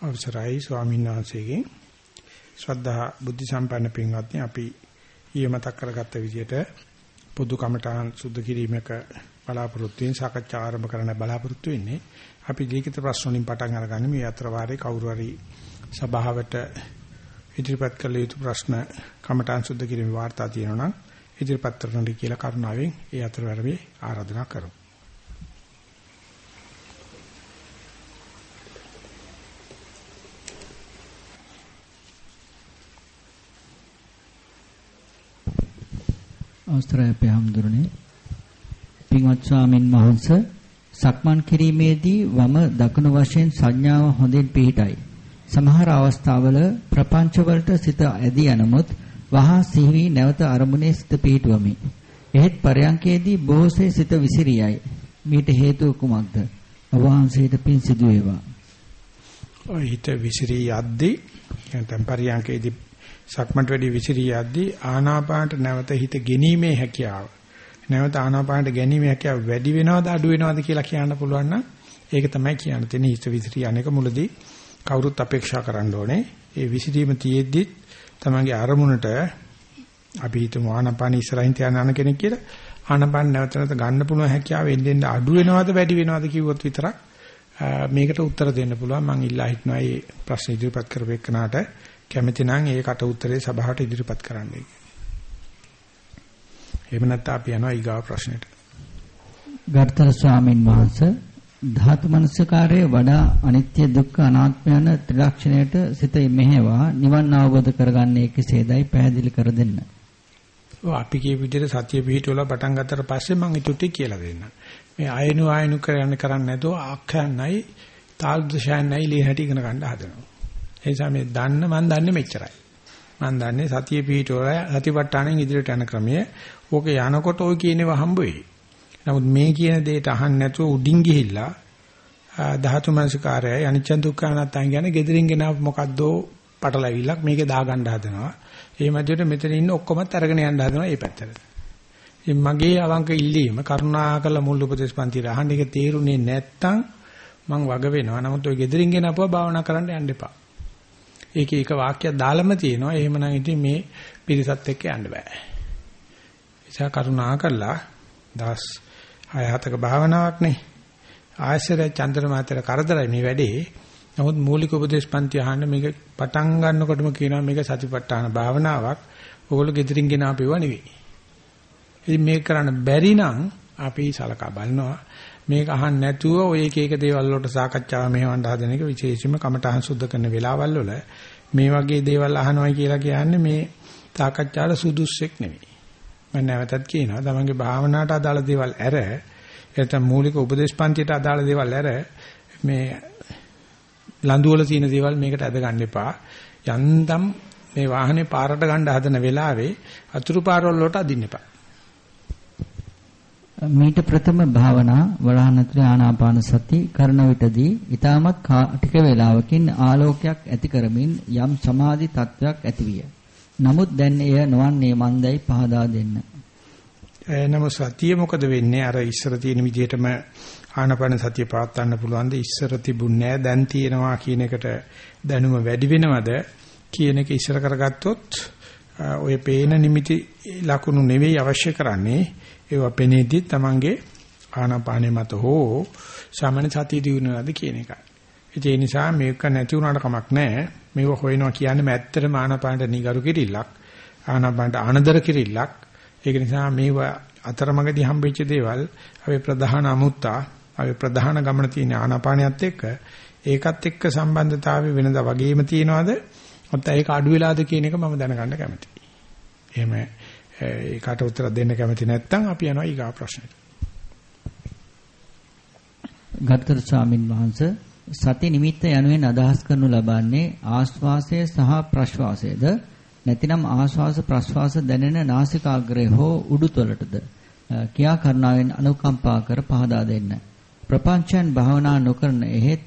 අවසරයි ස්වාමීන් වහන්සේගෙන්. ශ්‍රද්ධා බුද්ධ සම්පන්න පින්වත්නි අපි ඊයේ මතක් කරගත්ත විදිහට පොදු කමඨාන් සුද්ධ කිරීමක බලාපොරොත්තු වෙන සාකච්ඡා ආරම්භ කරන්න බලාපොරොත්තු වෙන්නේ. අපි ලිඛිත ප්‍රශ්න වලින් පටන් අරගන්නේ මේ අතර වාරේ කවුරු හරි සභාවට ඉදිරිපත් කළ යුතු ප්‍රශ්න කමඨාන් සුද්ධ කිරීමේ වාර්තා තියෙනවා නම් ඉදිරිපත් කරන්න කියලා කරුණාවෙන් ඒ අතර වාරේ ආරාධනා කරමු. අවස්ථරය අපේ හැමදුරනේ පින්වත් ස්වාමින් වහන්සේ සක්මන් කිරීමේදී වම දකුණු වශයෙන් සංඥාව හොඳින් පිහිටයි. සමහර අවස්ථාවල ප්‍රපංච වලට සිත ඇදී යනමුත් වහා සිහි නැවත අරමුණේ සිත පිහිටුවමි. එහෙත් පරයන්කේදී බොහෝසේ සිත විසිරියයි. මීට හේතුව කුමක්ද? වහන්සේට පින් සිදු වේවා. ඔය හිත විසිරී යද්දී නැත්නම් පරයන්කේදී සක්මන්ට වැඩි විසිරී යද්දී ආනාපානට නැවත හිත ගෙනීමේ හැකියාව. නැවත ආනාපානට ගැනීමේ හැකියාව වැඩි වෙනවද අඩු වෙනවද කියලා කියන්න පුළුවන් නම් ඒක තමයි කියන්න තියෙන්නේ. හිත විසිරී අනේක මුලදී කවුරුත් අපේක්ෂා කරන්න ඕනේ. ඒ විසිරීම තියෙද්දි තමන්ගේ අරමුණට අපි හිතමු ආනාපාන ඉස්සරහින් තියන අන කෙනෙක් කියලා ආනාපාන නැවත නැවත ගන්න පුළුවන් හැකියාව එන්නේ අඩු වෙනවද වැඩි වෙනවද කිව්වොත් විතරක් මේකට උත්තර දෙන්න පුළුවන්. මම ඉල්ලා හිටනවා මේ ප්‍රශ්න ඉදිරිපත් කරපෙන්නාට කැමති නම් ඒකට උත්තරේ සභාවට ඉදිරිපත් කරන්න. එහෙම නැත්නම් අපි යනවා ඊගාව ප්‍රශ්නෙට. ගර්ථර ස්වාමින් වහන්සේ ධාතු මනසකාරයේ වඩා අනිත්‍ය දුක්ඛ අනාත්ම යන ත්‍රිලක්ෂණයට සිත මෙහෙවා නිවන් අවබෝධ කරගන්නේ කෙසේදයි පැහැදිලි කර දෙන්න. ඔව් අපි කියපු විදිහට සතිය පිහිටවල පටන් ගත්තට පස්සේ මම ඊටුටි කියලා දෙන්න. මේ ආයනු ආයනු කරන්න කරන්නේ නැතුව ආඛ්‍යානයි තාල්දශයන්යි ලියහැටි ඉගෙන ගන්න හදනවා. ඒ නිසා මේ දන්න මම දන්නේ මෙච්චරයි. මම දන්නේ සතිය පිහිටවල සතිපට්ඨානෙන් ඉදිරියට යන ක්‍රමය. ඕක යනකොට ওই කියනේව හම්බ වෙයි. නමුත් මේ කියන දෙයට අහන්න නැතුව උඩින් ගිහිල්ලා ධාතු මනසකාරයයි අනිච්ච දුක්ඛ අනාත්තන් කියන්නේ gedirin ගෙනාව මොකද්ද පටලවිල්ලක් මේකේ දාගන්න හදනවා. ඒ මැදට මෙතන ඉන්න ඔක්කොමත් අරගෙන යන්න හදනවා මේ පැත්තට. ඉතින් මගේ අවංක ඉල්ලීම කරුණාකරලා මුල් උපදේශ පන්තිර අහන්න එක තේරුනේ නැත්තම් මං වග වෙනවා. නමුත් ඔය gedirin ගෙනාපුවා භාවනා කරන්න යන්න එපා. ඒකේ එක වාක්‍යයක් දාලම තියෙනවා. එහෙමනම් ඉතින් මේ පිරිසත් එක්ක යන්න බෑ. ඒසා කරුණා කළා දවස් 6-7ක භාවනාවක් නේ. ආයසර චන්ද්‍රමාතර කරදරයි මේ වැඩේ. නමුත් මූලික උපදේශ පන්ති අහන්න මේක පටන් ගන්නකොටම කියනවා මේක සතිපට්ඨාන භාවනාවක්. ඕගොල්ලෝ gedirin ගෙන ආපෙව නෙවෙයි. ඉතින් මේක කරන්න බැරි නම් අපි සලකා බලනවා. මේක අහන්න නැතුව ඔය එක එක දේවල් වලට සාකච්ඡාව මෙහෙවන්න හදන එක විශේෂයෙන්ම කමටහන් සුද්ධ කරන වෙලාවල් වල මේ වගේ දේවල් අහනවා කියලා කියන්නේ මේ සාකච්ඡාට සුදුස්සෙක් නෙවෙයි. මම නැවතත් කියනවා තමන්ගේ භාවනාවට අදාළ දේවල් ඇර එතන මූලික උපදේශ පන්තියට අදාළ දේවල් ඇර මේ ලඳු වල තියෙන දේවල් මේකට අද ගන්න එපා. යන්තම් මේ වාහනේ පාරට ගන්න හදන වෙලාවේ අතුරු පාරවල් වලට අදින්න එපා. මීට ප්‍රථම භාවනා වරහණත්‍රි ආනාපාන සති කරන විටදී ඊටමත් ටික වේලාවකින් ආලෝකයක් ඇති කරමින් යම් සමාධි තත්වයක් ඇතිවිය. නමුත් දැන් එය නොවන්නේ මන්දයි පහදා දෙන්න. එනම සතිය මොකද වෙන්නේ? අර ඉස්සර තියෙන විදිහටම ආනාපාන සතිය පවත්වන්න පුළුවන්ද? ඉස්සර තිබුණේ දැන් තියෙනවා කියන එකට දැනුම වැඩි වෙනවද? කියන එක ඉස්සර කරගත්තොත් ඔය පේන නිමිති ලකුණු නෙවෙයි අවශ්‍ය කරන්නේ. ඒවා පෙනේදී තමන්ගේ ආනාපානෙ මත හෝ සාමාන්‍ය සතිය දිනුනවාද කියන එකයි. ඒ නිසා මේක නැති වුණාට කමක් නැහැ. මේව හොයනවා කියන්නේ ඇත්තටම ආනාපානට නිගරු කිරිල්ලක්. ආනාපානට ආනදර කිරිල්ලක්. ඒක නිසා මේව අතරමඟදී හම්බෙච්ච දේවල් අපි ප්‍රධාන අමුත්තා අපි ප්‍රධාන ගමන තියෙන ආනාපානියත් එක්ක ඒකත් එක්ක සම්බන්ධතාවය වෙනදා වගේම තියනවාද නැත්නම් ඒක අඩු වෙලාද කියන එක මම දැනගන්න කැමතියි. එහෙම ඒකට උත්තර දෙන්න කැමති නැත්නම් අපි යනවා ඊගා ප්‍රශ්නෙට. ගත්තර ස්වාමින් වහන්සේ සති නිමිත්ත යනුවෙන් අදහස් කරනු ලබන්නේ ආශ්වාසය සහ ප්‍රශ්වාසයද නැතිනම් ආශ්වාස ප්‍රශ්වාස දැනෙන නාසිකාග්‍රය හෝ උඩුතලටද කියා කරුණාවෙන් අනුකම්පා කර පහදා දෙන්න. ප්‍රපංචයන් භාවනා නොකරන එහෙත්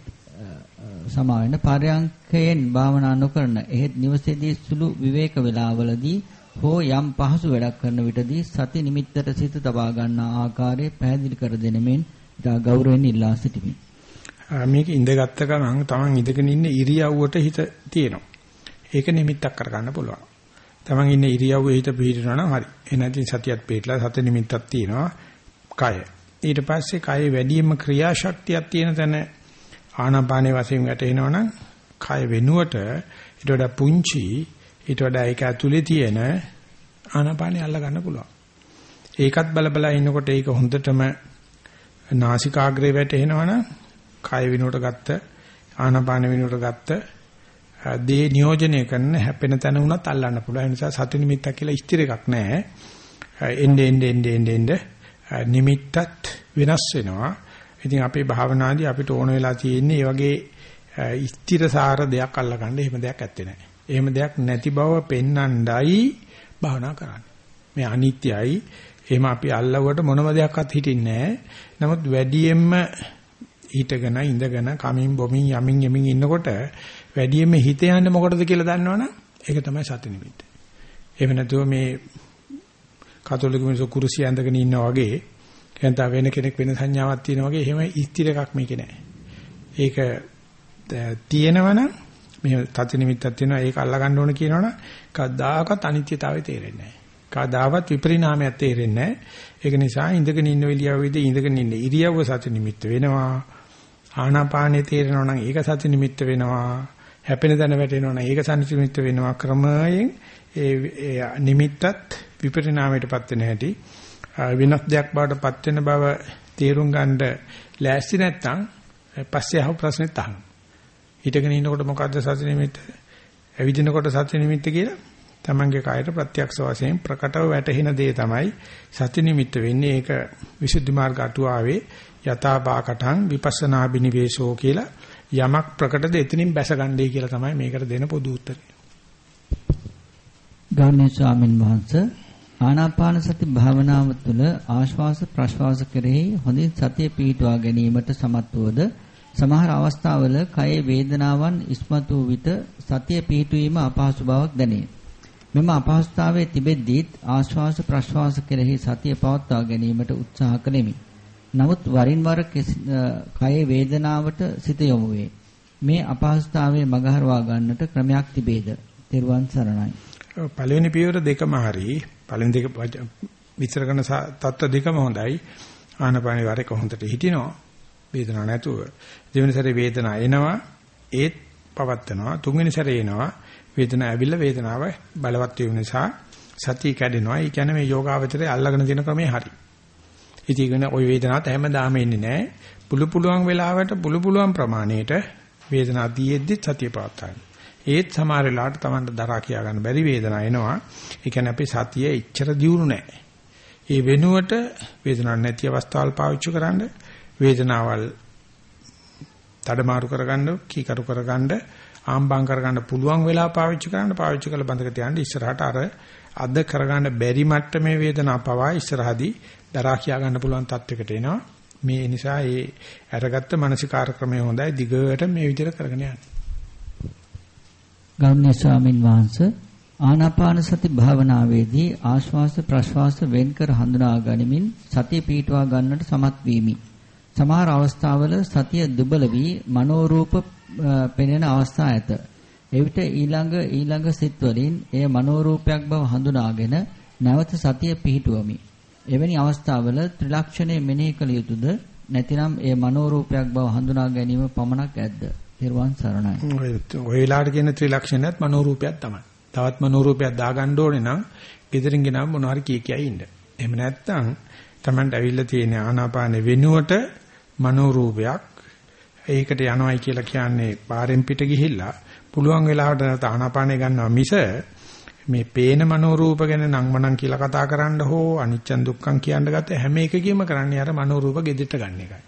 සමාවෙන්න පරයන්කයෙන් භාවනා නොකරන එහෙත් නිවසේදී සුළු විවේක වේලාවලදී හෝ යම් පහසු වැඩක් කරන විටදී සති නිමිත්තට සිත තබා ගන්නා ආකාරය පැහැදිලි කර දෙනෙමින් ඉතා ගෞරවයෙන් ඉල්ලා සිටිමි. මේක ඉඳගත්ත ගමන් Taman ඉඳගෙන ඉන්න ඉරියව්වට හිත තියෙනවා. ඒක නිමිත්තක් කරගන්න පුළුවන්. Taman ඉන්න ඉරියව්වේ හිත පිහිටනවා නම් හරි. එනදී සතියත් පිටලා සති නිමිත්තක් තියෙනවා. කය. ඊට පස්සේ කයේ වැඩිම ක්‍රියාශක්තියක් තියෙන තැන ආනාපානේ වශයෙන් වැටෙනවනම් කය වෙනුවට ඊට වඩා පුංචි ඊට වඩා ඒක ඇතුලේ තියෙන ආනාපානේ අල්ල ගන්න පුළුවන්. ඒකත් බල බල ඉන්නකොට ඒක හොඳටම නාසිකාග්‍රේ වැටෙනවනම් කය වෙනුවට ගත්ත ආනාපාන වෙනුවට ගත්ත දේ නියෝජනය කරන හැපෙන තැන උනත් අල්ලන්න පුළුවන්. ඒ නිසා සති නිමිත්තක් කියලා ස්ථිර එකක් නැහැ. එන්නේ එන්නේ එන්නේ එන්නේ නිමිත්තත් වෙනස් වෙනවා. ඉතින් අපේ භාවනාදී අපිට ඕන වෙලා තියෙන්නේ මේ වගේ ස්ථිරසාර දෙයක් අල්ලගන්න එහෙම දෙයක් ඇත්තේ නැහැ. එහෙම දෙයක් නැති බව පෙන්වන්නයි භාවනා කරන්නේ. මේ අනිත්‍යයි. එහෙම අපි අල්ලවුවට මොනම දෙයක්වත් හිටින්නේ නැහැ. නමුත් වැඩියෙන්ම හිටගෙන ඉඳගෙන කමින් බොමින් යමින් යමින් ඉන්නකොට වැඩියෙන්ම හිත යන්නේ මොකටද කියලා දන්නවනම් ඒක තමයි සති නිමිත්ත. එහෙම නැතුව මේ කතෝලික මිනිස්සු කුරුසිය ඇඳගෙන ඉන්නා වගේ එහෙනම් වෙන කෙනෙක් වෙන සංඥාවක් තියෙනා වගේ එහෙම ස්ථිර එකක් මේකේ නැහැ. ඒක තියෙනවනම් මේ තති නිමිත්තක් තියෙනවා ඒක අල්ලා ගන්න ඕන කියනවනම් කවදාකවත් අනිත්‍යතාවය තේරෙන්නේ නැහැ. කවදාවත් විපරිණාමයක් තේරෙන්නේ නැහැ. ඒක නිසා ඉඳගෙන ඉන්න වෙලියාවෙදී ඉඳගෙන ඉන්න ඉරියව්ව සති නිමිත්ත වෙනවා. ආනාපානේ තේරෙනවා නම් ඒක සති නිමිත්ත වෙනවා. හැපෙන තැන වැටෙනවා නම් ඒක සති නිමිත්ත වෙනවා. ක්‍රමයෙන් ඒ නිමිත්තත් විපරිණාමයටපත් වෙන හැටි වෙනස් දෙයක් බවට පත් වෙන බව තේරුම් ගන්න ලෑස්ති නැත්නම් පස්සේ අහු ප්‍රශ්නෙත් අහන්න. හිටගෙන ඉන්නකොට මොකද්ද සති නිමිත්ත? ඇවිදිනකොට සති නිමිත්ත කියලා තමන්ගේ කායයට ප්‍රත්‍යක්ෂ වශයෙන් ප්‍රකටව වැටහෙන දේ තමයි සති නිමිත්ත වෙන්නේ. ඒක විසුද්ධි මාර්ග අටුවාවේ යථාභාකටං විපස්සනා බිනිවේෂෝ කියලා යමක් ප්‍රකටද එතනින් බැසගන්නේ කියලා තමයි මේකට දෙන පොදු උත්තරය. ගාමිණී ස්වාමින් වහන්සේ ආනාපාන සති භාවනාව තුළ ආශ්වාස ප්‍රශ්වාස කෙරෙහි හොඳින් සතිය පිහිටුවා ගැනීමට සමත් වූද සමහර අවස්ථාවල කයේ වේදනාවන් ඉස්මතු වූ විට සතිය පිහිටුවීම අපහසු බවක් දැනේ. මෙම අපහසුතාවයේ තිබෙද්දීත් ආශ්වාස ප්‍රශ්වාස කෙරෙහි සතිය පවත්වා ගැනීමට උත්සාහ කළෙමි. නමුත් වරින් වර කයේ වේදනාවට සිත යොමු වේ. මේ අපහසුතාවයේ මගහරවා ගන්නට ක්‍රමයක් තිබේද? තෙරුවන් සරණයි. පළවෙනි පියවර දෙකම හරි පළවෙනි දෙක විස්තර කරන තත්ත්ව දෙකම හොඳයි ආනපානි වර එක හොඳට හිටිනවා වේදනාවක් නැතුව. දෙවෙනි සැරේ වේදනාව එනවා ඒත් පවත්නවා. තුන්වෙනි සැරේ එනවා. වේදනාව ඇවිල්ලා වේදනාව බලවත් වීම නිසා සතිය කැඩෙනවා. ඒ කියන්නේ මේ යෝගාවචරය අල්ලගෙන තියෙන ක්‍රමේ හරි. ඉතින් ওই වේදනාවත් හැමදාම එන්නේ නැහැ. පුළු පුළුවන් වෙලාවට පුළු පුළුවන් ප්‍රමාණයට වේදනාව දීෙද්දි සතිය පවත්වා ඒත් සමහර වෙලාවට Tamanට දරා කියා ගන්න බැරි වේදනාවක් එනවා. ඒ කියන්නේ අපේ සතිය ඉච්ඡර දියුණු නැහැ. ඒ වෙනුවට වේදනාවක් නැති අවස්ථාවල් පාවිච්චි කරන්න වේදනාවල් තඩමාරු කරගන්න, කීකරු කරගන්න, ආම්බම් කරගන්න පුළුවන් වෙලා පාවිච්චි කරන්න පාවිච්චි කරලා බඳක තියන්න ඉස්සරහට අර අද කරගන්න බැරි මට්ටමේ වේදනාව පවා ඉස්සරහදී දරා කියා ගන්න පුළුවන් තත්යකට එනවා. මේ නිසා ඒ අරගත්ත මානසිකාර ක්‍රමය හොඳයි දිගට මේ විදිහට කරගෙන යන්න. ගෞරවනීය ස්වාමින් වහන්සේ ආනාපාන සති භාවනාවේදී ආශ්වාස ප්‍රශ්වාස වෙන්කර හඳුනා ගනිමින් සතිය පීඨවා ගන්නට සමත් වීමි. සමහර අවස්ථාවල සතිය දුබල වී මනෝරූප පෙනෙන අවස්ථා ඇත. එවිට ඊළඟ ඊළඟ සිත් වලින් එය මනෝරූපයක් බව හඳුනාගෙන නැවත සතිය පිහිටුවමි. එවැනි අවස්ථාවල ත්‍රිලක්ෂණය මෙනෙහි කළ යුතුද නැතිනම් එය මනෝරූපයක් බව හඳුනා ගැනීම පමණක් ඇද්ද? තෙරුවන් සරණයි. ඔය වෙලාවට කියන ත්‍රිලක්ෂණයත් මනෝරූපයක් තමයි. තවත් මනෝරූපයක් දාගන්න ඕනේ නම් gedirin ගෙනම මොනවා හරි කිය කියයි ඉන්න. එහෙම නැත්නම් Tamanට ඇවිල්ලා තියෙන ආනාපාන වෙනුවට මනෝරූපයක් ඒකට යනවයි කියලා කියන්නේ පාරෙන් පිට ගිහිල්ලා පුළුවන් වෙලාවට ආනාපානය ගන්නවා මිස මේ පේන මනෝරූප ගැන නංවනම් කියලා කතා කරන්න හෝ අනිච්චන් දුක්ඛන් කියන්න ගත්ත හැම එකකීම කරන්නේ අර මනෝරූප gedita ගන්න එකයි.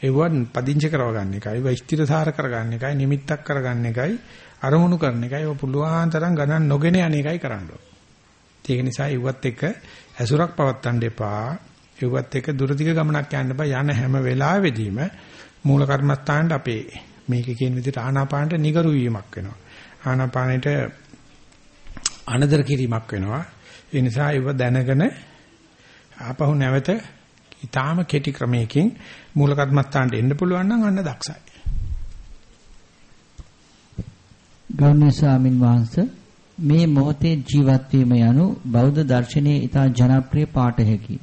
ඒවන් පදිංචි කරව ගන්න එකයි, වෛස්තිරසාර කරගන්න එකයි, නිමිත්තක් කරගන්න එකයි, අරමුණු කරන එකයි, ඔය පුළුවන් තරම් ගණන් නොගෙන යන එකයි කරන්න ඒක නිසා ඉවත් එක ඇසුරක් පවත්තන්න එපා. ඒවත් එක දුරදිග ගමනක් යන්න බෑ යන හැම වෙලාවෙදීම මූල කර්මස්ථානට අපේ මේක කියන විදිහට ආනාපානට නිගරු වීමක් වෙනවා. ආනාපානෙට අනදර කිරීමක් වෙනවා. ඒ නිසා ඒව දැනගෙන ආපහු නැවත ඊටාම කෙටි ක්‍රමයකින් මූල කර්මස්ථානට එන්න පුළුවන් නම් අන්න දක්ෂයි. ගෞරවනීය ස්වාමින් වහන්සේ මේ මොහොතේ ජීවත් වීම යනු බෞද්ධ දර්ශනයේ ඉතා ජනප්‍රිය පාඨයකි.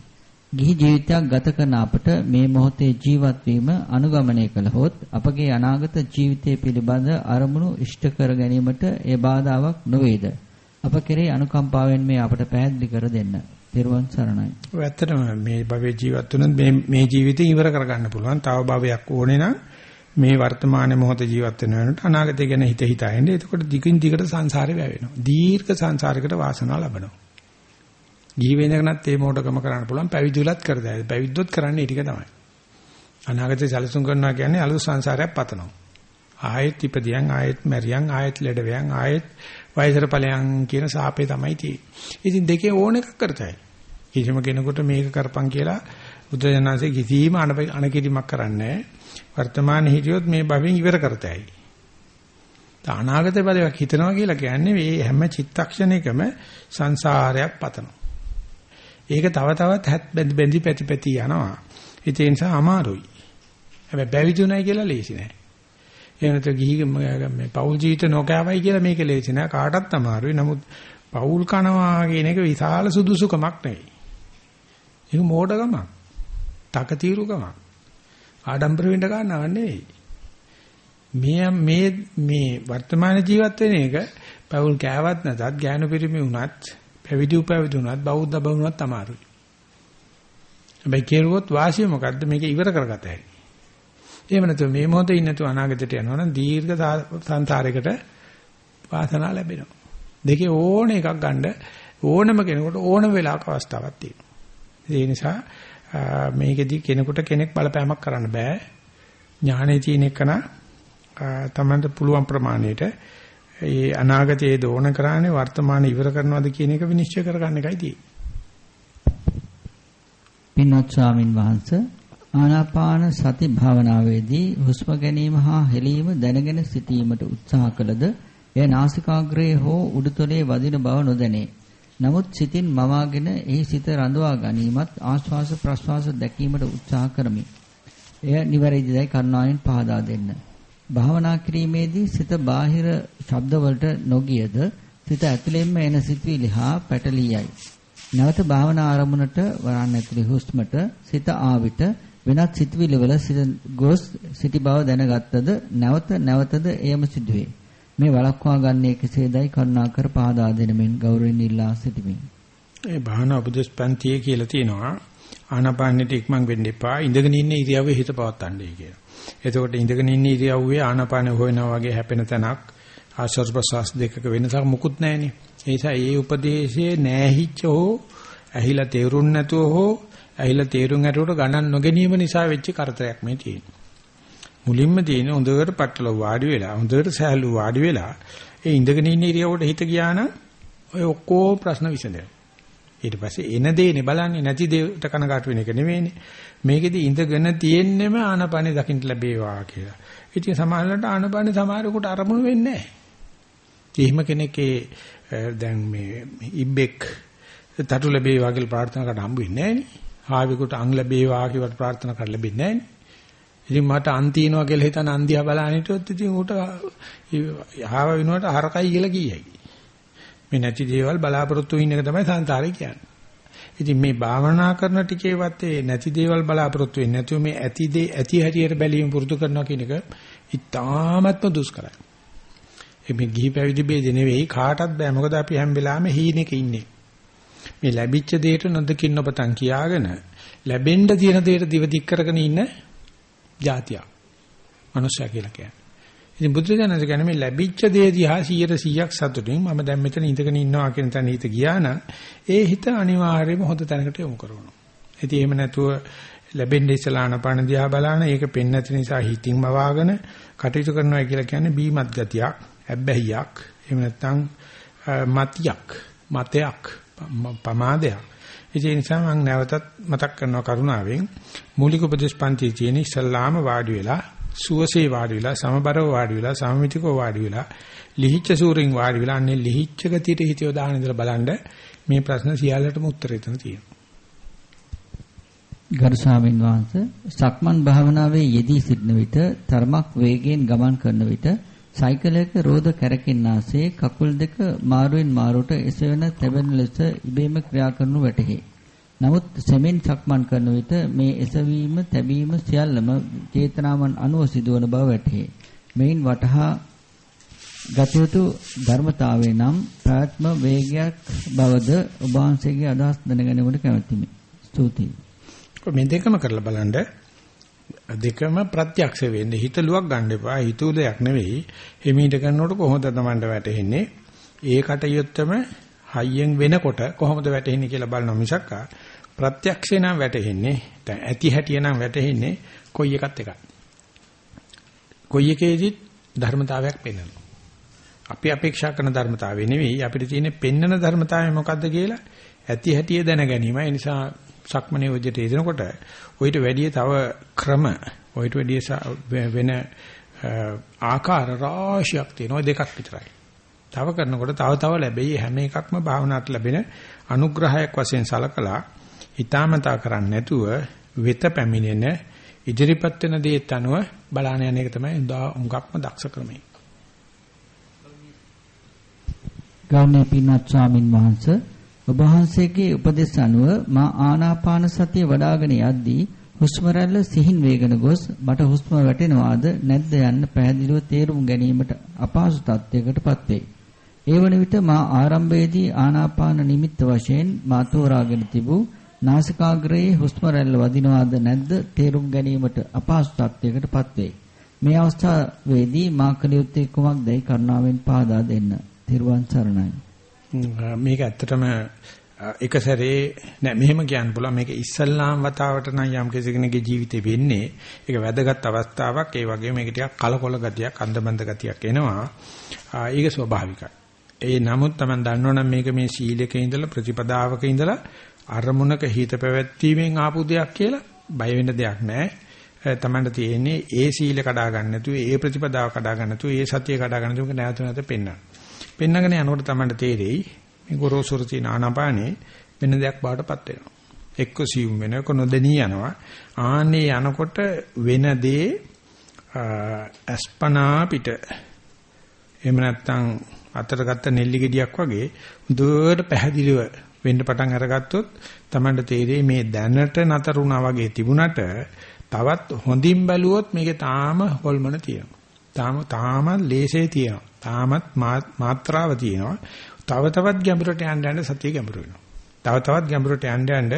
ගිහි ජීවිතයක් ගත කරන අපට මේ මොහොතේ ජීවත් වීම අනුගමනය කළහොත් අපගේ අනාගත ජීවිතය පිළිබඳ අරමුණු ඉෂ්ට කර ගැනීමට ඒ බාධාවක් නොවේද? අප කෙරෙහි අනුකම්පාවෙන් මේ අපට පැහැදිලි කර දෙන්න. තෙරුවන් සරණයි. ඔය ඇත්තටම මේ භවයේ ජීවත් වුණොත් මේ මේ ජීවිතේ ඉවර කරගන්න පුළුවන්. තව භවයක් ඕනේ නම් මේ වර්තමාන මොහොත ජීවත් වෙන වෙනට අනාගතය ගැන හිත හිතා ඉන්නේ. එතකොට දිගින් දිගට සංසාරේ වැවෙනවා. දීර්ඝ සංසාරයකට වාසනාව ලබනවා. ගිහි වෙනකනත් මේ මොඩකම කරන්න පුළුවන්. පැවිදිලත් කරදයි. පැවිද්දොත් කරන්නේ ටික තමයි. අනාගතේ සැලසුම් කරනවා කියන්නේ අලුත් සංසාරයක් පතනවා. ආයෙත් ඉපදියන් ආයෙත් මැරියන් ආයෙත් ලෙඩවියන් ආයෙත් වයසට ඵලයන් කියන සාපේ තමයි තියෙන්නේ. ඉතින් දෙකේ ඕන එකක් කරතයි. කිසිම කෙනෙකුට මේක කරපන් කියලා බුදුජානනාංශයේ කිසිම අනකිරීමක් කරන්නේ වර්තමාන හිටියොත් මේ භවෙන් ඉවර කරතයි. අනාගත බලයක් හිතනවා කියලා කියන්නේ මේ හැම චිත්තක්ෂණයකම සංසාරයක් පතනවා. ඒක තව තවත් හැත් බැඳි පැති පැති යනවා. ඒ නිසා අමාරුයි. හැබැයි බැවිදුණයි කියලා ලේසි නෑ. ඒ වෙනත ගිහි මේ පෞල් ජීවිත නොකෑවයි කියලා මේක ලේසි නෑ කාටවත් අමාරුයි. නමුත් පෞල් කනවා කියන එක විශාල සුදුසුකමක් නෙවෙයි. ඒක මෝඩකමක්. තකතිරුකමක්. ආඩම්බර වෙන්න ගන්නව නෙවෙයි. මේ මේ මේ වර්තමාන ජීවත් වෙන එක පෞල් කෑවත් නැතත් ඥාන පරිමි වුණත් පැවිදි උපවිදි වුණත් බෞද්ධ බවුණත් අමාරුයි. හැබැයි කෙරුවොත් වාසිය මොකද්ද මේක ඉවර කරගත හැකි. එහෙම නැත්නම් මේ මොහොතේ ඉන්නතු අනාගතයට යනවා නම් දීර්ඝ සංසාරයකට වාසනාව ලැබෙනවා. දෙකේ ඕන එකක් ගන්න ඕනම කෙනෙකුට ඕනම වෙලාවක අවස්ථාවක් තියෙනවා. ඒ නිසා මේකෙදි කෙනෙකුට කෙනෙක් බලපෑමක් කරන්න බෑ. ඥානෙ තියෙන එකන තමන්ට පුළුවන් ප්‍රමාණයට ඒ අනාගතයේ දෝන කරානේ වර්තමාන ඉවර කරනවද කියන එක විනිශ්චය කරගන්න එකයි තියෙන්නේ. පින්වත් ස්වාමින් වහන්සේ ආනාපාන සති භාවනාවේදී හුස්ම ගැනීම හා හෙලීම දැනගෙන සිටීමට උත්සාහ කළද එය නාසිකාග්‍රයේ හෝ උඩුතලයේ වදින බව නොදැනේ. නමුත් සිතින් මවාගෙන එහි සිත රඳවා ගැනීමත් ආශ්වාස ප්‍රශ්වාස දැකීමට උත්සාහ කරමි. එය නිවැරදිදයි කරුණාවෙන් පහදා දෙන්න. භාවනා කිරීමේදී සිත බාහිර ශබ්දවලට නොගියද සිත ඇතුළෙන්ම එන සිතුවිලි හා පැටලියයි. නැවත භාවනා ආරමුණට වරන් ඇතුළේ හුස්මට සිත ආවිත වෙනත් සිතුවිලි වල සිත ගොස් සිටි බව දැනගත්තද නැවත නැවතද එයම සිදුවේ. මේ වළක්වා ගන්නේ කෙසේදයි කරුණාකර පහදා දෙනමින් ගෞරවයෙන් ඉල්ලා සිටිමි. ඒ භාවනා උපදේශ පන්තියේ කියලා තියෙනවා ආනාපානෙට ඉක්මන් වෙන්න එපා ඉඳගෙන ඉන්න ඉරියව්වේ හිත පවත්තන්නේ කියලා. එතකොට ඉඳගෙන ඉන්න ඉරියව්වේ ආනාපාන හොයනවා වගේ හැපෙන තැනක් ආශ්වාස ප්‍රශ්වාස දෙකක වෙනසක් මුකුත් නැහෙනේ. ඒ නිසා ඒ උපදේශයේ නැහිච්ච හෝ ඇහිලා තේරුම් නැතුව හෝ ඇහිලා තේරුම් ඇරුවට ගණන් නොගැනීම නිසා වෙච්ච කරදරයක් මේ තියෙන්නේ. මුලින්ම තියෙන හොඳට පట్టල වාඩි වෙලා හොඳට සෑහළු වාඩි වෙලා ඒ ඉඳගෙන ඉන්න ඉරියව්වට හිත ගියා නම් ඔය ඔක්කොම ප්‍රශ්න විසඳෙනවා. ඊට පස්සේ එන දේනේ බලන්නේ නැති දේට කනගාටු වෙන එක නෙවෙයිනේ. මේකෙදි ඉඳගෙන තියෙන්නෙම ආනපනෙ දකින්න ලැබේවා කියලා. ඉතින් සමහරවිට ආනපනෙ සමහරෙකුට අරමුණු වෙන්නේ නැහැ. එහෙම කෙනෙක්ගේ දැන් මේ ඉබ්බෙක් තටු ලැබේවා කියලා ප්‍රාර්ථනා කරලා හම්බ වෙන්නේ නැහැ නේ. ආවිකුට අං ලැබේවා කියලා ප්‍රාර්ථනා කරලා ලැබෙන්නේ නැහැ නේ. ඉතින් මට අන් තියනවා කියලා හිතන අන්දියා බලන්න හිටියොත් ඉතින් ඌට යහව වෙනුවට හරකයි කියලා කියයි. මේ නැති දේවල් බලාපොරොත්තු වෙන එක තමයි සංසාරේ කියන්නේ. ඉතින් මේ භාවනා කරන ටිකේවත් ඒ නැති දේවල් බලාපොරොත්තු වෙන්නේ නැතුව මේ ඇති දේ ඇති හැටියට බැලීම පුරුදු කරනවා කියන එක ඉතාමත්ම දුෂ්කරයි. මේ ගිහි පැවිදි ભેද නෙවෙයි කාටවත් බෑ මොකද අපි හැම වෙලාවෙම හීනෙක ඉන්නේ. මේ ලැබිච්ච දෙයට නොදකින් නොපතන් කියාගෙන ලැබෙන්න තියෙන දෙයට දිව දික් කරගෙන ඉන්න જાතිය. මනුෂ්‍යයා කියලා කියන්නේ. ඉතින් බුදුරජාණන් කියන්නේ මේ ලැබිච්ච දේ දිහා 100%ක් සතුටින් මම දැන් මෙතන ඉඳගෙන ඉන්නවා කියන තැන හිත ගියා නම් ඒ හිත අනිවාර්යයෙන්ම හොඳ තැනකට යොමු කරනවා. ඉතින් එහෙම නැතුව ලැබෙන්නේ ඉස්සලා අනපන දිහා බලන ඒක පෙන්නේ නැති නිසා හිතින්ම වාගෙන කටයුතු කරනවා කියලා කියන්නේ බීමත් ගතියක්, ඇබ්බැහියක්, එහෙම නැත්නම් මතියක්, මතයක්, පමාදයක්. ඒ නිසා මම නැවතත් මතක් කරනවා කරුණාවෙන් මූලික උපදේශ පන්තියේ තියෙන ඉස්ලාම වාඩි වෙලා සුවසේ වාඩි වෙලා සමබරව වාඩි වෙලා සමමිතිකව වාඩි වෙලා ලිහිච්ඡ සූරින් වාඩි වෙලා අන්නේ ලිහිච්ඡ ගතියට හිතියෝ දාන ඉඳලා බලන්න මේ ප්‍රශ්න සියල්ලටම උත්තර එතන තියෙනවා. ගරු ස්වාමීන් වහන්සේ සක්මන් භාවනාවේ යෙදී සිටින විට තරමක් වේගයෙන් ගමන් කරන විට සයිකලයක රෝද කැරකෙන්නාසේ කකුල් දෙක මාරුවෙන් මාරුවට එසවෙන තැබෙන ලෙස ඉබේම ක්‍රියා කරනු වැටහි. නමුත් සෙමෙන් සක්මන් කරන විට මේ එසවීම තැබීම සියල්ලම චේතනාවන් අනුව සිදුවන බව වැටහි. මෙයින් වටහා ගතයුතු ධර්මතාවය නම් ප්‍රාත්ම වේගයක් බවද ඔබ වහන්සේගේ අදහස් දැනගැනීමට කැමැතිමි. ස්තුතියි. මේ දෙකම කරලා බලන්න දෙකම ප්‍රත්‍යක්ෂ වෙන්නේ හිතලුවක් ගන්න එපා හිතුව දෙයක් නෙවෙයි හිමීට කරනකොට කොහොමද Tamanට වැටෙන්නේ ඒ කටයුත්තම හයියෙන් වෙනකොට කොහොමද වැටෙන්නේ කියලා බලනවා මිසක් ප්‍රත්‍යක්ෂේ නම් වැටෙන්නේ දැන් ඇති හැටිය නම් වැටෙන්නේ කොයි එකත් එකයි. කොයි එකේදීත් ධර්මතාවයක් පෙන්වනවා. අපි අපේක්ෂා කරන ධර්මතාවය නෙවෙයි අපිට තියෙන පෙන්නන ධර්මතාවය මොකද්ද කියලා ඇති හැටිය දැන ගැනීම. ඒ නිසා සක්මනේ වජිතේ එදෙනකොට ඔయిత වැඩිය තව ක්‍රම ඔయిత වැඩිය වෙන ආකාර රාශියක් තියෙනවා දෙකක් විතරයි. තව කරනකොට තව තව ලැබෙයි හැම එකක්ම භාවනාවට ලැබෙන අනුග්‍රහයක් වශයෙන් සලකලා හිතාමතා කරන්නේ නැතුව වෙත පැමිණෙන ඉදිරිපත් වෙන දේත් අනුව බලාන යන එක තමයි උඟක්ම දක්ෂ ක්‍රමය. ගෞරවනීය පින්වත් ස්වාමින් වහන්සේ ඔබ වහන්සේගේ උපදෙස් අනුව මා ආනාපාන සතිය වඩ아가න යද්දී හුස්ම රැල්ල සිහින් වේගන ගොස් මට හුස්ම වැටෙනවාද නැද්ද යන්න පැහැදිලිව තේරුම් ගැනීමට අපහසු තත්යකටපත් වේ. ඒ වන විට මා ආරම්භයේදී ආනාපාන නිමිත්ත වශයෙන් මා තෝරාගෙන තිබූ නාසිකාග්‍රයේ හුස්ම රැල්ල වදිනවාද නැද්ද? තේරුම් ගැනීමට අපහසු තත්යකටපත් වේ. මේ අවස්ථාවේදී මා කළ යුත්තේ කුමක්දයි කරුණාවෙන් පහදා දෙන්න. තිරුවන් සරණයි. මේක ඇත්තටම එක සැරේ නෑ. මෙහෙම කියන්න පුළුවන්. මේක ඉස්සල්ලාම් වතාවට නම් යම් කෙනෙකුගේ ජීවිතේ වෙන්නේ. ඒක වැදගත් අවස්ථාවක්. ඒ වගේම මේක ටිකක් කලකොල ගතියක් අන්දමන්ද ගතියක් එනවා. ඒක ස්වභාවිකයි. ඒ නමුත් Taman දන්නවනම් මේක මේ සීලයක ඉඳලා ප්‍රතිපදාවක ඉඳලා අරමුණක හිත පැවැත්වීමෙන් ආපු දෙයක් කියලා බය වෙන්න දෙයක් නෑ තමන්ට තියෙන්නේ ඒ සීල කඩා ගන්න නැතුව ඒ ප්‍රතිපදාව කඩා ගන්න නැතුව ඒ සතිය කඩා ගන්න නැතුව නැවත නැවත පෙන්වන්න. පෙන්නගෙන යනකොට තමයි තේරෙයි මේ ගොරෝසුර තියෙන ආනාපානේ වෙන දෙයක් බාටපත් වෙනවා. එක්ක සියුම් වෙන එක නොදෙනී යනවා. ආන්නේ යනකොට වෙන දේ අස්පනා පිට එහෙම නැත්නම් අතට ගත්ත නෙල්ලි ගෙඩියක් වගේ දුවට පැහැදිලිව වෙන්න පටන් අරගත්තොත් Tamanට තේරෙයි මේ දැනට නතරුණා වගේ තිබුණට තවත් හොඳින් බැලුවොත් මේකේ තාම හොල්මන තියෙනවා. තාම තාම ලේසේ තියෙනවා. තාමත් මාත්‍රාව තියෙනවා. තව තවත් ගැඹුරට යන්න යන්න සතිය ගැඹුරු වෙනවා. තව තවත් ගැඹුරට යන්න යන්න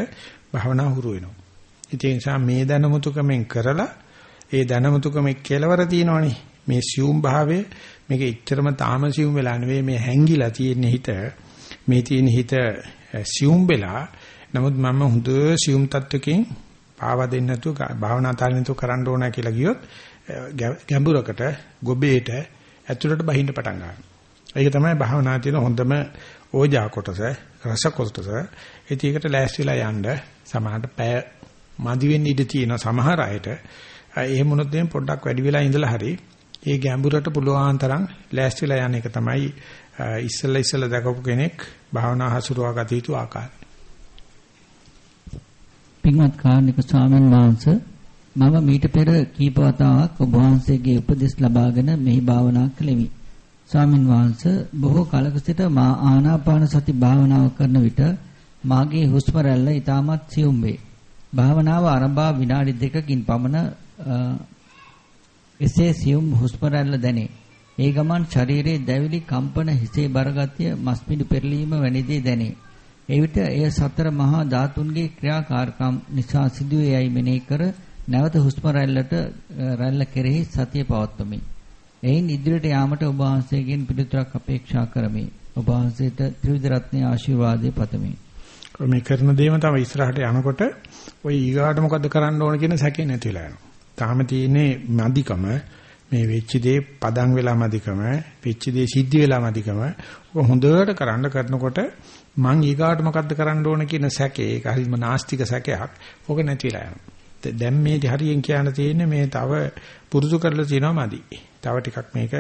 භාවනා හුරු වෙනවා. ඒ නිසා මේ දැනමුතුකමෙන් කරලා ඒ දැනමුතුකමේ කෙලවර තියෙනවනේ. මේ සියුම් භාවය මේක එච්චරම තාම සියුම් වෙලා නෙවෙයි මේ හැංගිලා තියෙන හිත මේ තියෙන හිත සියුම් වෙලා නමුත් මම හොඳ සියුම් තත්වකින් පාවා දෙන්න නැතුව භාවනා තාලෙ නැතුව කරන්න ඕන කියලා ගියොත් ගැඹුරකට ගොබේට ඇතුළට බහින්න පටන් ගන්නවා. ඒක තමයි භාවනා තියෙන හොඳම ඕජා කොටස, රස කොටස. ඒකට ලෑස්තිලා යන්න සමහරට පැය මදි වෙන්න ඉඩ තියෙන සමහර අයට එහෙම වුණොත් එහෙනම් පොඩ්ඩක් වැඩි වෙලා ඉඳලා හරි ඒ ගැඹුරට පුළුවන් තරම් ලෑස්තිලා යන එක තමයි ඉස්සෙල්ලා ඉස්සෙල්ලා දකපු කෙනෙක් භාවනා හසුරුවා ගත යුතු ආකාරය. පින්වත් කාර්නික ස්වාමීන් වහන්සේ මම මීට පෙර කීප වතාවක් ඔබ වහන්සේගේ උපදෙස් ලබාගෙන මෙහි භාවනා කළෙමි. ස්වාමින් වහන්සේ බොහෝ කලක සිට මා ආනාපාන සති භාවනාව කරන විට මාගේ හුස්ම රැල්ල ඊටමත් සියුම් වේ. භාවනාව ආරම්භා විනාඩි දෙකකින් පමණ එසේ සියුම් හුස්ම රැල්ල දැනේ. ඒ ගමන් ශරීරයේ දැවිලි කම්පන හිසේ බරගතිය මස්පිඩු පෙරලීම වැනි දේ දැනේ. එවිට එය සතර මහා ධාතුන්ගේ ක්‍රියාකාරකම් නිසා සිදුවේ යයි මෙනෙහි කර නැවත හුස්ම රැල්ලට රැල්ල කෙරෙහි සතිය පවත්වමි. එයින් ඉදිරියට යාමට ඔබ වහන්සේගෙන් පිළිතුරක් අපේක්ෂා කරමි. ඔබ වහන්සේට ත්‍රිවිධ රත්නයේ ආශිර්වාදය පතමි. මේ කරන දේම තමයි ඉස්සරහට යනකොට ওই ඊගාට මොකද්ද කරන්න ඕන කියන සැකේ නැතිලා යනවා. තාම තියෙන්නේ මදිකම මේ වෙච්ච දේ පදන් වෙලා මදිකම, වෙච්ච දේ සිද්ධ වෙලා මදිකම. ඔක හොඳට කරන්න කරනකොට මං ඊගාට මොකද්ද කරන්න ඕන කියන සැකේ ඒක හරිම නාස්තික සැකයක්. ඕක නැතිලා යනවා. දැන් මේ හරියෙන් කියන්න තියෙන්නේ මේ තව පුරුදු කරලා තියෙනවා මදි. තව ටිකක් මේක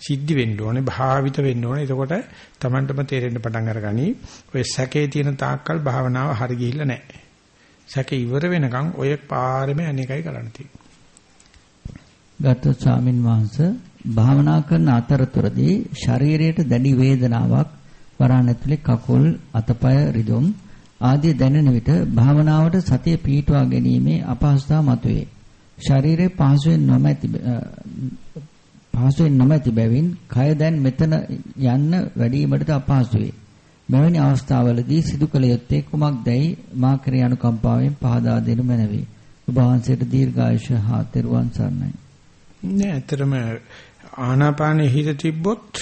සිද්ධි වෙන්න ඕනේ, භාවිත වෙන්න ඕනේ. එතකොට Tamanටම තේරෙන්න පටන් අරගනි. ඔය සැකේ තියෙන තාක්කල් භාවනාව හරි ගිහිල්ලා නැහැ. සැකේ ඉවර වෙනකන් ඔය පාරෙම අනේකයි කරන්න තියෙන්නේ. ගත ස්වාමින් වහන්සේ භාවනා කරන අතරතුරදී ශරීරයට දැඩි වේදනාවක් වරහන් ඇතුලේ කකුල් අතපය රිදුම් ආදී දැනෙන විට භාවනාවට සතිය පිහිටුවා ගැනීමේ අපහසුතාව මතුවේ. ශරීරයේ පහසුවෙන් නොමැති පහසුවෙන් නොමැති බැවින් කය දැන් මෙතන යන්න වැඩිවීමට අපහසු වේ. මෙවැනි අවස්ථාවලදී සිදු කළ යුත්තේ කුමක්දයි මා කෙරේ අනුකම්පාවෙන් පහදා දෙනු මැනවි. ඔබ වහන්සේට දීර්ඝායුෂ හා තෙරුවන් සරණයි. නෑ ඇත්තටම ආනාපානෙ හිත තිබ්බොත්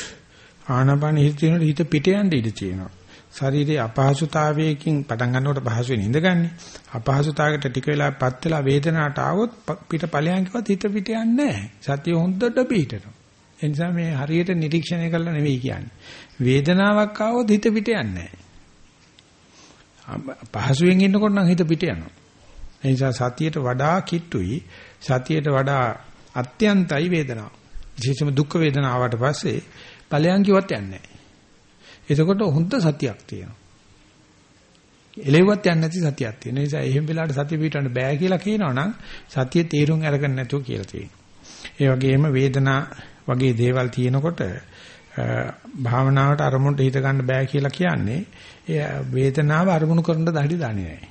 ආනාපානෙ හිත තියෙනකොට හිත පිට යන්න ඉඩ තියෙනවා. ශරීරයේ අපහසුතාවයකින් පටන් ගන්නකොට පහසුවෙන් ඉඳගන්නේ. අපහසුතාවයකට ටික වෙලාවක්පත් වෙලා වේදනාවට ආවොත් පිට ඵලයන් කිව්වත් හිත පිට යන්නේ නැහැ. සතිය හොඳට පිටනවා. ඒ නිසා මේ හරියට නිරීක්ෂණය කරලා නෙවෙයි කියන්නේ. වේදනාවක් ආවොත් හිත පිට යන්නේ පහසුවෙන් ඉන්නකොට නම් හිත පිට යනවා. ඒ නිසා සතියට වඩා කිට්ටුයි සතියට වඩා අත්‍යන්තයි වේදනාව. විශේෂම දුක් වේදනාවට පස්සේ ඵලයන් කිව්වත් යන්නේ නැහැ. එතකොට හොඳ සතියක් තියෙනවා. එලෙව්වත් යන්නේ නැති සතියක් තියෙන නිසා එහෙම වෙලාවට සතිය පිටවන්න බෑ කියලා කියනවනම් සතිය තීරුම් අරගෙන නැතුව කියලා තියෙනවා. ඒ වගේම වේදනා වගේ දේවල් තියෙනකොට භාවනාවට අරමුණට හිත ගන්න බෑ කියලා කියන්නේ ඒ වේදනාව අරමුණු කරන්න දහඩි දන්නේ නැහැ.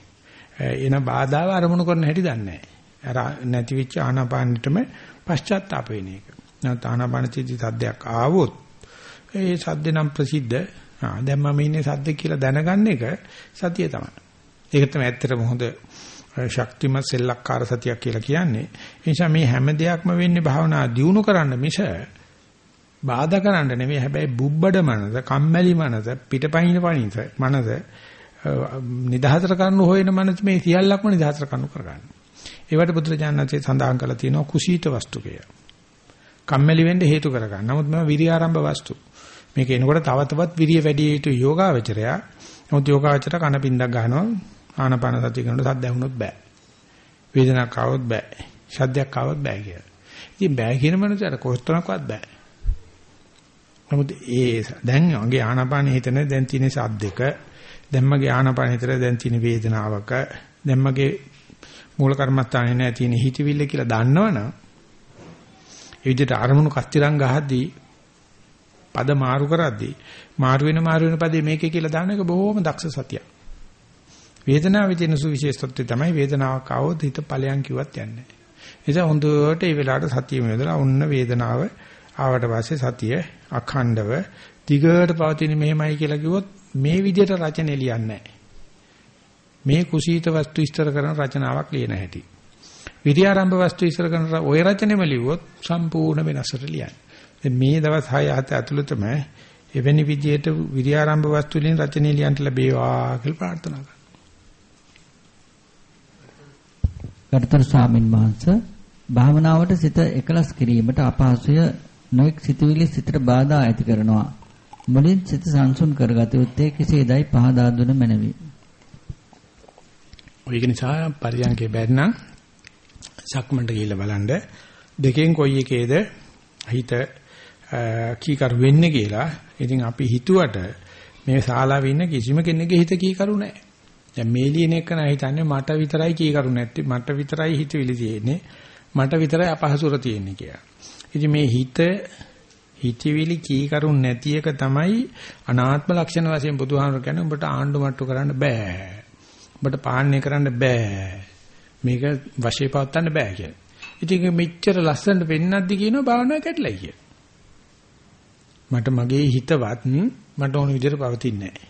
එන බාධාව අරමුණු කරන හැටි දන්නේ නැහැ. අර නැතිවෙච්ච ආනාපානෙටම පශ්චාත්තාප වෙන එක. නැත්නම් ආනාපාන චිති සද්දයක් ආවොත් ඒ සද්ද නම් ප්‍රසිද්ධ ආ දැන් මම ඉන්නේ සද්ද කියලා දැනගන්න එක සතිය තමයි. ඒක තමයි ඇත්තටම හොඳ ශක්තිමත් සෙල්ලක්කාර සතියක් කියලා කියන්නේ. ඒ නිසා මේ හැම දෙයක්ම වෙන්නේ භාවනා දියුණු කරන්න මිස බාධා කරන්න නෙමෙයි. හැබැයි බුබ්බඩ මනස, කම්මැලි මනස, පිටපයින් පණිස මනස නිදහතර කරන්න හොයන මනස මේ සියල්ලක්ම නිදහතර කරනු කරගන්න. ඒවට බුදුරජාණන්සේ සඳහන් කරලා තියෙනවා කුසීත වස්තුකය. කම්මැලි වෙන්න හේතු කරගන්න. නමුත් මම විරියාරම්භ වස්තු. මේක එනකොට තව තවත් විරිය වැඩි යුතු යෝගාවචරයා. නමුත් යෝගාවචර කන පින්දක් ගන්නවා ආනපාන සතිය කරනකොට සද්ද ඇහුනොත් බෑ. වේදනාවක් ආවොත් බෑ. ශබ්දයක් ආවොත් බෑ කියලා. ඉතින් බෑ කියන මනුස්සයට කොහොස්තරක්වත් බෑ. නමුත් ඒ දැන් මගේ ආනපාන හිතන දැන් තියෙන සද්දක දැන් මගේ ආනපාන හිතර දැන් තියෙන වේදනාවක දැන් මගේ මූල කර්මස්ථානේ නැහැ තියෙන හිතවිල්ල කියලා දන්නවනම් ඒ විදිහට අරමුණු කස්තිරං ගහද්දී පද මාරු කරද්දී මාරු වෙන මාරු වෙන පදේ මේකේ කියලා දාන එක බොහොම දක්ෂ සතියක්. වේදනාවේ තියෙන සුවිශේෂත්වය තමයි වේදනාවක් ආවොත් හිත ඵලයන් කිව්වත් යන්නේ නැහැ. ඒ නිසා හොඳට මේ වෙලාවට සතියෙම යොදලා ඔන්න වේදනාව ආවට පස්සේ සතිය අඛණ්ඩව දිගට පවතින මෙහෙමයි කියලා කිව්වොත් මේ විදිහට රචනෙ ලියන්නේ මේ කුසීත වස්තු විස්තර කරන රචනාවක් ලියන හැටි. විද්‍යාරම්භ වස්තු විස්තර කරන ওই රචනෙම ලිව්වොත් සම්පූර්ණ වෙනසට ලියන්නේ. මේ දවස් 6 7 ඇතුළතම එවැනි විදියට විද්‍යාරම්භ වස්තු වලින් රචනෙ ලියන්න ලැබේවා කියලා ප්‍රාර්ථනා කරනවා. ගරුතර ස්වාමින් වහන්සේ භාවනාවට සිත එකලස් කිරීමට අපහසුය නොඑක් සිතුවිලි සිතට බාධා ඇති කරනවා. මුලින් සිත සංසුන් කරගත යුත්තේ කෙසේදයි පහදා දුන මැනවි. ඔය නිසා පරියන්කේ බැන්නම් සක්මන්ට ගිහිල්ලා බලන්න දෙකෙන් කොයි එකේද හිත කීකරු වෙන්නේ කියලා. ඉතින් අපි හිතුවට මේ ශාලාවේ ඉන්න කිසිම කෙනෙකුගේ හිත කීකරු නැහැ. දැන් මේ ලියන එක නයි හිතන්නේ මට විතරයි කීකරු නැත්තේ මට විතරයි හිතවිලි තියෙන්නේ මට විතරයි අපහසුර තියෙන්නේ කියලා. ඉතින් මේ හිත හිතවිලි කීකරු නැති එක තමයි අනාත්ම ලක්ෂණ වශයෙන් බුදුහාමර කියන්නේ උඹට ආණ්ඩු මට්ටු කරන්න බෑ. උඹට පාලනය කරන්න බෑ. මේක වශයේ පවත්වන්න බෑ කියලා. ඉතින් මෙච්චර ලස්සනට පෙන්නද්දි කියනවා භාවනාව කැඩලයි කියලා. මට මගේ හිතවත් මට ඕන විදිහට පවතින්නේ නැහැ.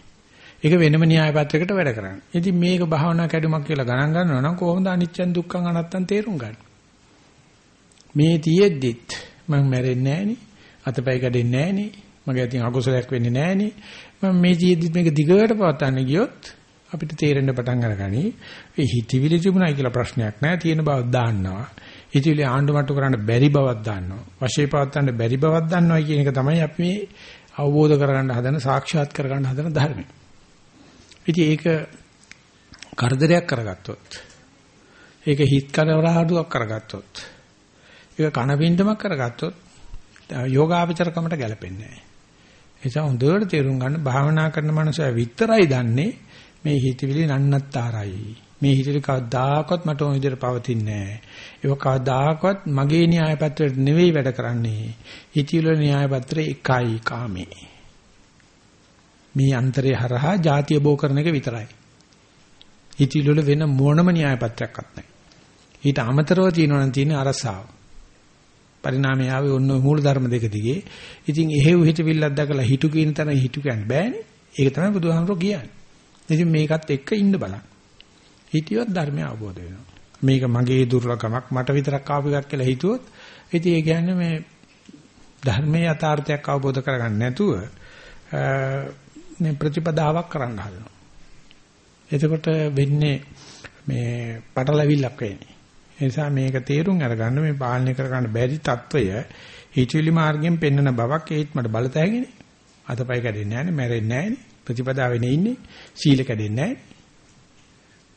ඒක වෙනම න්‍යාය පත්‍රයකට වැඩ කරන්නේ. ඉතින් මේක භාවනා කැඩුමක් කියලා ගණන් ගන්නවා නම් කොහොමද අනිච්චන් දුක්ඛං අනත්තං තේරුම් ගන්න? මේ තියෙද්දිත් මම මැරෙන්නේ නැහනේ. අතපය කැඩෙන්නේ නැහනේ. මගේ අතින් අකුසලයක් වෙන්නේ නැහනේ. මම මේ තියෙද්දිත් මේක දිගට පවත්වන්න ගියොත් අපිට තේරෙන්න පටන් අරගනි. ඒ හිතවිලි තිබුණයි කියලා ප්‍රශ්නයක් නැහැ. තියෙන බව දාන්නවා. හිතවිලි ආණ්ඩුමට්ටු කරන්න බැරි බවක් දාන්නවා. වශයේ පවත්වන්න බැරි බවක් දාන්නවා කියන එක තමයි අපි මේ අවබෝධ කරගන්න හදන සාක්ෂාත් කරගන්න හදන ධර්මය. ඉතින් ඒක කරදරයක් කරගත්තොත් ඒක හිත් කරවරහඩුවක් කරගත්තොත් ඒක කනබින්දමක් කරගත්තොත් යෝගාචරකමට ගැලපෙන්නේ නැහැ. ඒ නිසා හොඳට තේරුම් ගන්න භාවනා කරන මනුස්සයා විතරයි දන්නේ මේ හිතවිලි නන්නත්තරයි. මේ හිතේ කවදාකවත් මට ඕන විදිහට පවතින්නේ නැහැ. ඒක කවදාකවත් මගේ න්‍යාය පත්‍රයට නෙවෙයි වැඩ කරන්නේ. හිතවිලි න්‍යාය පත්‍රය එකයි කාමේ. මේ අන්තරේ හරහා ಜಾතිය බෝ කරන එක විතරයි. හිතවිලි වල වෙන මොනම න්‍යාය පත්‍රයක්වත් නැහැ. ඊට අමතරව තියෙනවා නම් තියෙන්නේ අරසාව. පරිණාමය ආවේ ඔන්න මූල ධර්ම දෙක දිගේ. ඉතින් එහෙව් හිතවිල්ලක් දැකලා හිතු කියන තරම් හිතු කියන්න බෑනේ. ඒක තමයි බුදුහාමුදුරුවෝ කියන්නේ. ඉතින් මේකත් එක්ක ඉන්න බලන්න. හිතියොත් ධර්මය අවබෝධ වෙනවා. මේක මගේ දුර්ලභමක් මට විතරක් ආපු එකක් කියලා හිතුවොත් ඉතින් ඒ කියන්නේ මේ ධර්මයේ යථාර්ථයක් අවබෝධ කරගන්න නැතුව මේ ප්‍රතිපදාවක් කරන්න හදනවා. එතකොට වෙන්නේ මේ පටලැවිල්ලක් වෙන්නේ. ඒ නිසා මේක තේරුම් අරගන්න මේ පාලනය කරගන්න බැරි తত্ত্বය හිතවිලි මාර්ගයෙන් පෙන්වන බවක් ඒත් මට බලතැගිනේ. අතපය කැඩෙන්නේ නැහැ නේ, මැරෙන්නේ නැහැ නේ. ප්‍රතිපදාවේ ඉන්නේ. සීල කැඩෙන්නේ නැහැ.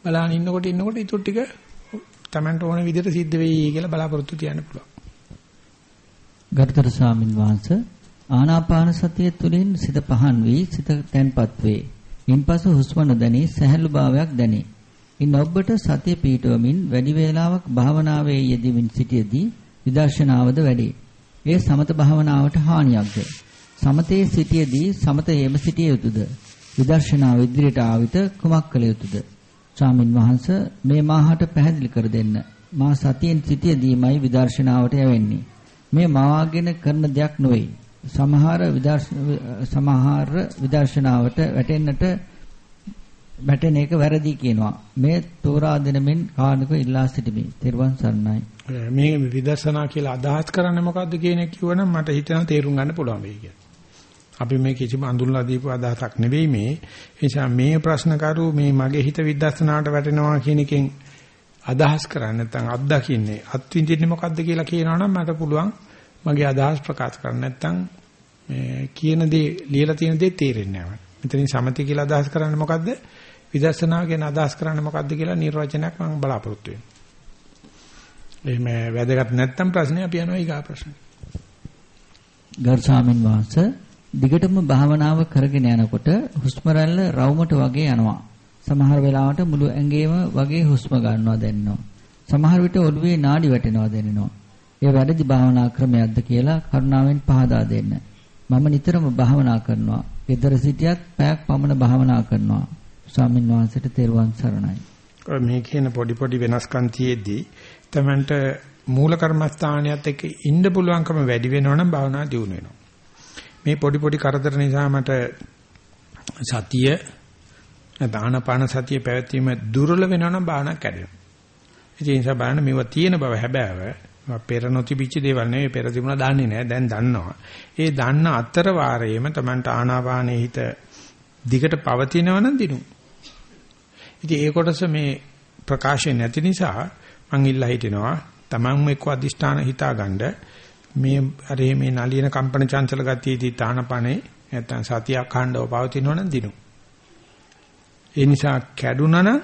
බලන්න ඉන්නකොට ඉන්නකොට ඊටු ටික Tamanට ඕන විදිහට සිද්ධ වෙයි කියලා බලාපොරොත්තු තියන්න පුළුවන්. ගරුතර ස්වාමින් වහන්සේ ආනාපාන සතිය තුළින් සිත පහන් වී සිත තැන්පත් වේ. ඉන්පසු හුස්ම නොදැනී සැහැල්ලු භාවයක් දැනේ. ඉන් ඔබට සතිය පීඨවමින් වැඩි වේලාවක් භාවනාවේ යෙදෙමින් සිටියේදී විදර්ශනාවද වැඩි. ඒ සමත භාවනාවට හානියක්ද? සමතේ සිටියේදී සමතයේම සිටිය යුතුයද? විදර්ශනාව ඉදිරියට ආවිත කුමක් කළ යුතුයද? ස්වාමින් වහන්සේ මේ මාහට පැහැදිලි කර දෙන්න. මා සතියෙන් සිටියදීමයි විදර්ශනාවට යවෙන්නේ. මේ මාවාගෙන කරන දෙයක් නොවේ. සමහර සමහර විදර්ශනාවට වැටෙන්නට වැටෙන එක වැරදි කියනවා. මේ තෝරා දෙනමින් කාණික ඉල්ලා සිටිමි. තෙරුවන් සරණයි. මේ විදර්ශනා කියලා අදහස් කරන්නේ මොකද්ද කියන එක කිව්වනම් මට හිතෙනවා තේරුම් ගන්න පුළුවන් වෙයි කියලා. අපි මේ කිසිම අඳුරලා දීපු අදහසක් නෙවෙයි මේ. ඒ නිසා මේ ප්‍රශ්න කරු මේ මගේ හිත විදර්ශනාවට වැටෙනවා කියන එකෙන් අදහස් කරන්නේ නැත්නම් අත්දකින්නේ අත්විඳින්නේ මොකද්ද කියලා කියනවනම් මට පුළුවන් මගේ අදහස් ප්‍රකාශ කරන්න නැත්නම් මේ කියන දේ ලියලා තියෙන දේ තේරෙන්නේ නැහැ. මෙතනින් සමති කියලා අදහස් කරන්නේ මොකද්ද? විදර්ශනාව ගැන අදහස් කරන්නේ මොකද්ද කියලා නිර්වචනයක් මම බලාපොරොත්තු වෙනවා. එහෙම වැදගත් නැත්නම් ප්‍රශ්නේ අපි යනවා ඊගා ප්‍රශ්නේ. ගරු ස්වාමින් වහන්සේ දිගටම භාවනාව කරගෙන යනකොට හුස්ම රැල්ල රවුමට වගේ යනවා. සමහර වෙලාවට මුළු ඇඟේම වගේ හුස්ම ගන්නවා දැනෙනවා. සමහර විට ඔළුවේ නාඩි වැටෙනවා දැනෙනවා. ඒ වැරදි භාවනා ක්‍රමයක්ද කියලා කරුණාවෙන් පහදා දෙන්න. මම නිතරම භාවනා කරනවා. ගෙදර සිටියත් පැයක් පමණ භාවනා කරනවා. ස්වාමීන් වහන්සේට තෙරුවන් සරණයි. මේ කියන පොඩි පොඩි වෙනස්කම් තියේදී තමන්ට මූල කර්මස්ථානියත් එක්ක ඉන්න පුළුවන්කම වැඩි වෙනවනම් භාවනා දියුණු වෙනවා. මේ පොඩි පොඩි කරදර නිසා මට සතිය දානපාන සතිය පැවැත්වීම දුර්වල වෙනවා නම් බාහනක් කැඩෙනවා. ඒ නිසා බලන්න මේවා තියෙන බව හැබෑව පෙර නොතිබිච්ච දේවල් නෙවෙයි පෙර තිබුණා දන්නේ නැහැ දැන් දන්නවා. ඒ දන්න අතර වාරයේම Tamanට ආනාපානයේ හිත දිගට පවතිනවනම් දිනු. ඉතින් ඒ කොටස මේ ප්‍රකාශය නැති නිසා මං ඉල්ලා හිටිනවා Taman එක්ක අදිෂ්ඨාන හිතාගන්න මේ අර මේ නලියන කම්පන චංචල ගතියදී තානපනේ නැත්තම් සතිය අඛණ්ඩව පවතිනවනම් දිනු. ඒ නිසා කැඩුනා නම්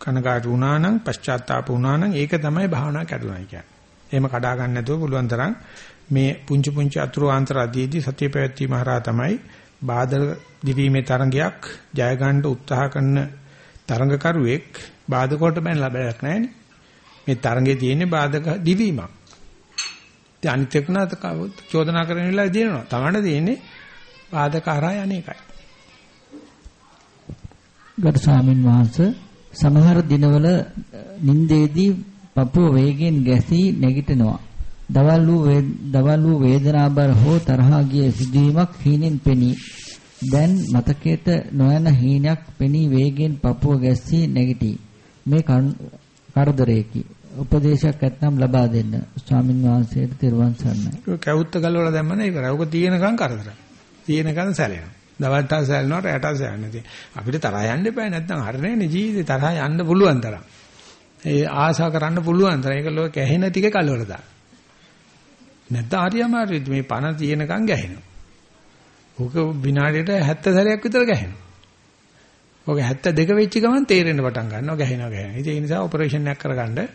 කනගාටු වුණා නම් පශ්චාත්තාප වුණා නම් ඒක තමයි භාවනා කැඩුනයි කියන්නේ. එහෙම කඩා ගන්න නැතුව පුළුවන් තරම් මේ පුංචි පුංචි අතුරු ආන්තර අධීදී සතිය පැවැත්වීම හරහා තමයි බාධක දිවීමේ තරංගයක් ජය ගන්න උත්සාහ කරන තරංගකරුවෙක් බාධක වලට බැන ලැබයක් නැහැනේ. මේ තරංගේ තියෙන්නේ බාධක දිවීමක්. ඉතින් අනිත් එක්කනත් චෝදනා කරන වෙලාවේ දිනනවා. තමන්ට තියෙන්නේ බාධක හරහා යන්නේකයි. ගරු ස්වාමින් වහන්සේ සමහර දිනවල නින්දේදී පපුව වේගෙන් ගැසී නැගිටිනවා. දවල් වූ දවල් වූ වේදනාබර හෝ තරහා ගිය සිදුවීමක් හීනෙන් පෙනී දැන් මතකයට නොයන හීනයක් පෙනී වේගෙන් පපුව ගැස්සී නැගිටී. මේ කරදරයකි. උපදේශයක් නැත්නම් ලබා දෙන්න. ස්වාමින් වහන්සේට තෙරුවන් සරණයි. කැවුත්ත ගලවලා දැම්මම ඒක රවක තියෙනකන් කරදරයි. තියෙනකන් සැලෙනවා. දවල්ට සැලෙනවා රැට සැලෙනවා. අපිට තරහ යන්න එපා නැත්නම් හරිනේ ජීවිතේ තරහ යන්න පුළුවන් තරම්. ඒ ආශා කරන්න පුළුවන් තරම් ඒක ලෝක ඇහෙන ටික කලවලා දාන්න. නැත්නම් හරි අමාරුයි මේ පණ තියෙනකන් ගැහෙනවා. ඕක විනාඩියට 70 සැරයක් විතර ගැහෙනවා. ඕක 72 වෙච්ච ගමන් තේරෙන්න පටන් ගන්නවා ගැහෙනවා ගැහෙනවා. ඒ නිසා ඔපරේෂන් එකක් කරගන්න